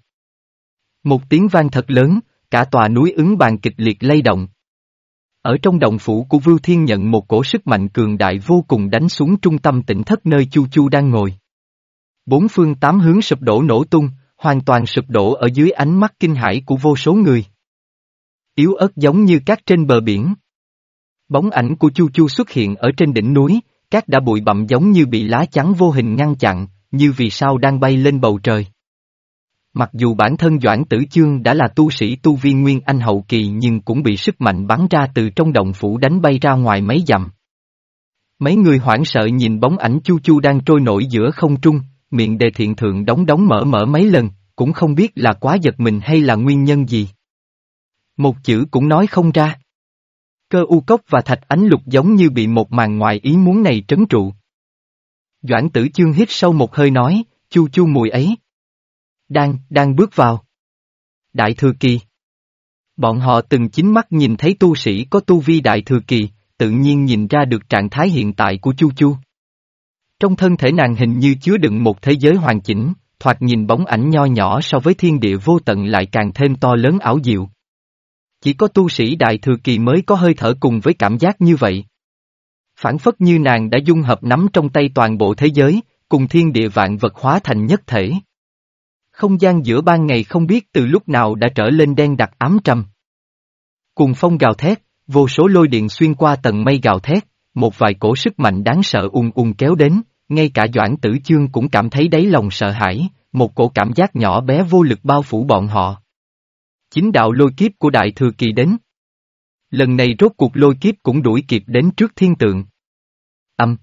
Speaker 1: Một tiếng vang thật lớn, cả tòa núi ứng bàn kịch liệt lay động. Ở trong động phủ của Vưu Thiên nhận một cổ sức mạnh cường đại vô cùng đánh xuống trung tâm tỉnh thất nơi Chu Chu đang ngồi. Bốn phương tám hướng sụp đổ nổ tung, hoàn toàn sụp đổ ở dưới ánh mắt kinh hãi của vô số người. Yếu ớt giống như cát trên bờ biển. Bóng ảnh của Chu Chu xuất hiện ở trên đỉnh núi, cát đã bụi bặm giống như bị lá chắn vô hình ngăn chặn, như vì sao đang bay lên bầu trời. Mặc dù bản thân Doãn Tử Chương đã là tu sĩ tu viên Nguyên Anh hậu kỳ nhưng cũng bị sức mạnh bắn ra từ trong động phủ đánh bay ra ngoài mấy dặm. Mấy người hoảng sợ nhìn bóng ảnh Chu Chu đang trôi nổi giữa không trung, miệng đề thiện thượng đóng đóng mở mở mấy lần, cũng không biết là quá giật mình hay là nguyên nhân gì. Một chữ cũng nói không ra. Cơ u cốc và thạch ánh lục giống như bị một màn ngoài ý muốn này trấn trụ. Doãn tử chương hít sâu một hơi nói, chu chu mùi ấy. Đang, đang bước vào. Đại thừa kỳ. Bọn họ từng chính mắt nhìn thấy tu sĩ có tu vi đại thừa kỳ, tự nhiên nhìn ra được trạng thái hiện tại của Chu Chu. Trong thân thể nàng hình như chứa đựng một thế giới hoàn chỉnh, thoạt nhìn bóng ảnh nho nhỏ so với thiên địa vô tận lại càng thêm to lớn ảo diệu. Chỉ có tu sĩ đại thừa kỳ mới có hơi thở cùng với cảm giác như vậy. Phản phất như nàng đã dung hợp nắm trong tay toàn bộ thế giới, cùng thiên địa vạn vật hóa thành nhất thể. Không gian giữa ban ngày không biết từ lúc nào đã trở lên đen đặc ám trầm. Cùng phong gào thét, vô số lôi điện xuyên qua tầng mây gào thét, một vài cổ sức mạnh đáng sợ ung ung kéo đến, ngay cả Doãn Tử Chương cũng cảm thấy đáy lòng sợ hãi, một cổ cảm giác nhỏ bé vô lực bao phủ bọn họ. Chính đạo lôi kiếp của Đại Thừa Kỳ đến. Lần này rốt cuộc lôi kiếp cũng đuổi kịp đến trước thiên tượng. Âm.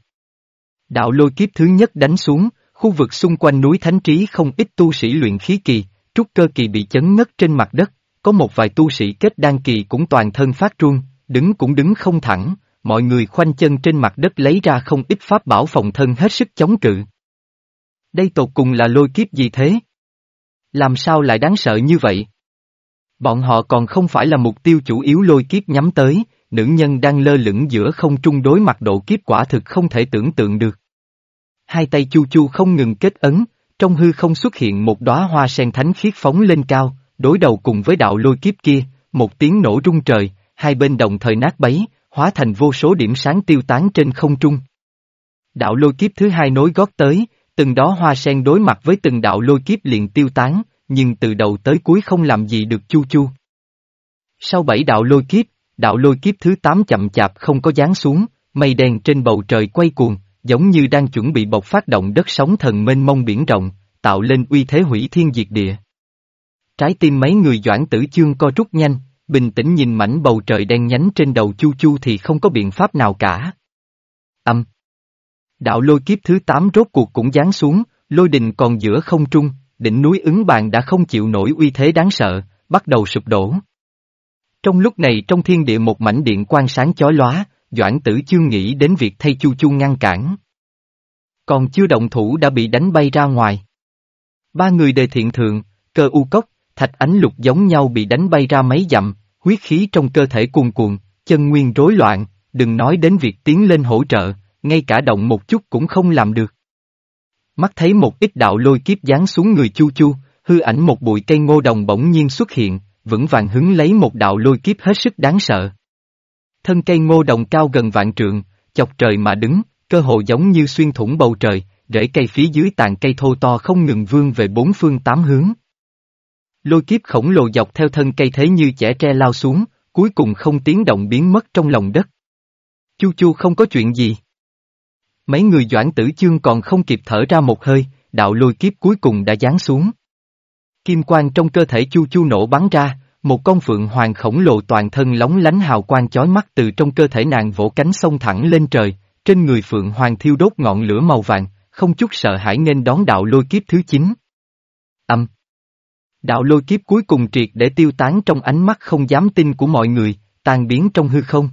Speaker 1: Đạo lôi kiếp thứ nhất đánh xuống, khu vực xung quanh núi Thánh Trí không ít tu sĩ luyện khí kỳ, trúc cơ kỳ bị chấn ngất trên mặt đất, có một vài tu sĩ kết đan kỳ cũng toàn thân phát run, đứng cũng đứng không thẳng, mọi người khoanh chân trên mặt đất lấy ra không ít pháp bảo phòng thân hết sức chống cự. Đây tột cùng là lôi kiếp gì thế? Làm sao lại đáng sợ như vậy? Bọn họ còn không phải là mục tiêu chủ yếu lôi kiếp nhắm tới, nữ nhân đang lơ lửng giữa không trung đối mặt độ kiếp quả thực không thể tưởng tượng được. Hai tay chu chu không ngừng kết ấn, trong hư không xuất hiện một đóa hoa sen thánh khiết phóng lên cao, đối đầu cùng với đạo lôi kiếp kia, một tiếng nổ rung trời, hai bên đồng thời nát bấy, hóa thành vô số điểm sáng tiêu tán trên không trung. Đạo lôi kiếp thứ hai nối gót tới, từng đó hoa sen đối mặt với từng đạo lôi kiếp liền tiêu tán, nhưng từ đầu tới cuối không làm gì được chu chu. Sau bảy đạo lôi kiếp, đạo lôi kiếp thứ tám chậm chạp không có dáng xuống, mây đen trên bầu trời quay cuồng, giống như đang chuẩn bị bộc phát động đất sóng thần mênh mông biển rộng, tạo lên uy thế hủy thiên diệt địa. Trái tim mấy người doãn tử chương co rút nhanh, bình tĩnh nhìn mảnh bầu trời đen nhánh trên đầu chu chu thì không có biện pháp nào cả. Âm. Đạo lôi kiếp thứ tám rốt cuộc cũng giáng xuống, lôi đình còn giữa không trung, đỉnh núi ứng bàn đã không chịu nổi uy thế đáng sợ, bắt đầu sụp đổ. Trong lúc này trong thiên địa một mảnh điện quang sáng chói lóa, Doãn tử chương nghĩ đến việc thay Chu Chu ngăn cản. Còn chưa động thủ đã bị đánh bay ra ngoài. Ba người đề thiện thượng, cơ u cốc, thạch ánh lục giống nhau bị đánh bay ra mấy dặm, huyết khí trong cơ thể cuồn cuộn, chân nguyên rối loạn, đừng nói đến việc tiến lên hỗ trợ, ngay cả động một chút cũng không làm được. Mắt thấy một ít đạo lôi kiếp giáng xuống người chu chu, hư ảnh một bụi cây ngô đồng bỗng nhiên xuất hiện, vững vàng hứng lấy một đạo lôi kiếp hết sức đáng sợ. Thân cây ngô đồng cao gần vạn trượng, chọc trời mà đứng, cơ hồ giống như xuyên thủng bầu trời, rễ cây phía dưới tàn cây thô to không ngừng vươn về bốn phương tám hướng. Lôi kiếp khổng lồ dọc theo thân cây thế như chẻ tre lao xuống, cuối cùng không tiếng động biến mất trong lòng đất. Chu chu không có chuyện gì. Mấy người doãn tử chương còn không kịp thở ra một hơi, đạo lôi kiếp cuối cùng đã giáng xuống. Kim quang trong cơ thể chu chu nổ bắn ra, một con phượng hoàng khổng lồ toàn thân lóng lánh hào quang chói mắt từ trong cơ thể nàng vỗ cánh sông thẳng lên trời, trên người phượng hoàng thiêu đốt ngọn lửa màu vàng, không chút sợ hãi nên đón đạo lôi kiếp thứ 9. Âm Đạo lôi kiếp cuối cùng triệt để tiêu tán trong ánh mắt không dám tin của mọi người, tan biến trong hư không.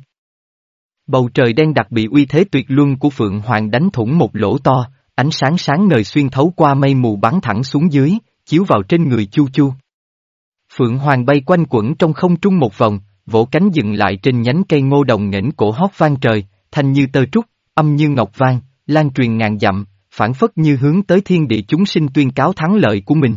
Speaker 1: Bầu trời đen đặc bị uy thế tuyệt luân của Phượng Hoàng đánh thủng một lỗ to, ánh sáng sáng ngời xuyên thấu qua mây mù bắn thẳng xuống dưới, chiếu vào trên người Chu Chu. Phượng Hoàng bay quanh quẩn trong không trung một vòng, vỗ cánh dừng lại trên nhánh cây ngô đồng nghển cổ hót vang trời, thanh như tơ trúc, âm như ngọc vang, lan truyền ngàn dặm, phản phất như hướng tới thiên địa chúng sinh tuyên cáo thắng lợi của mình.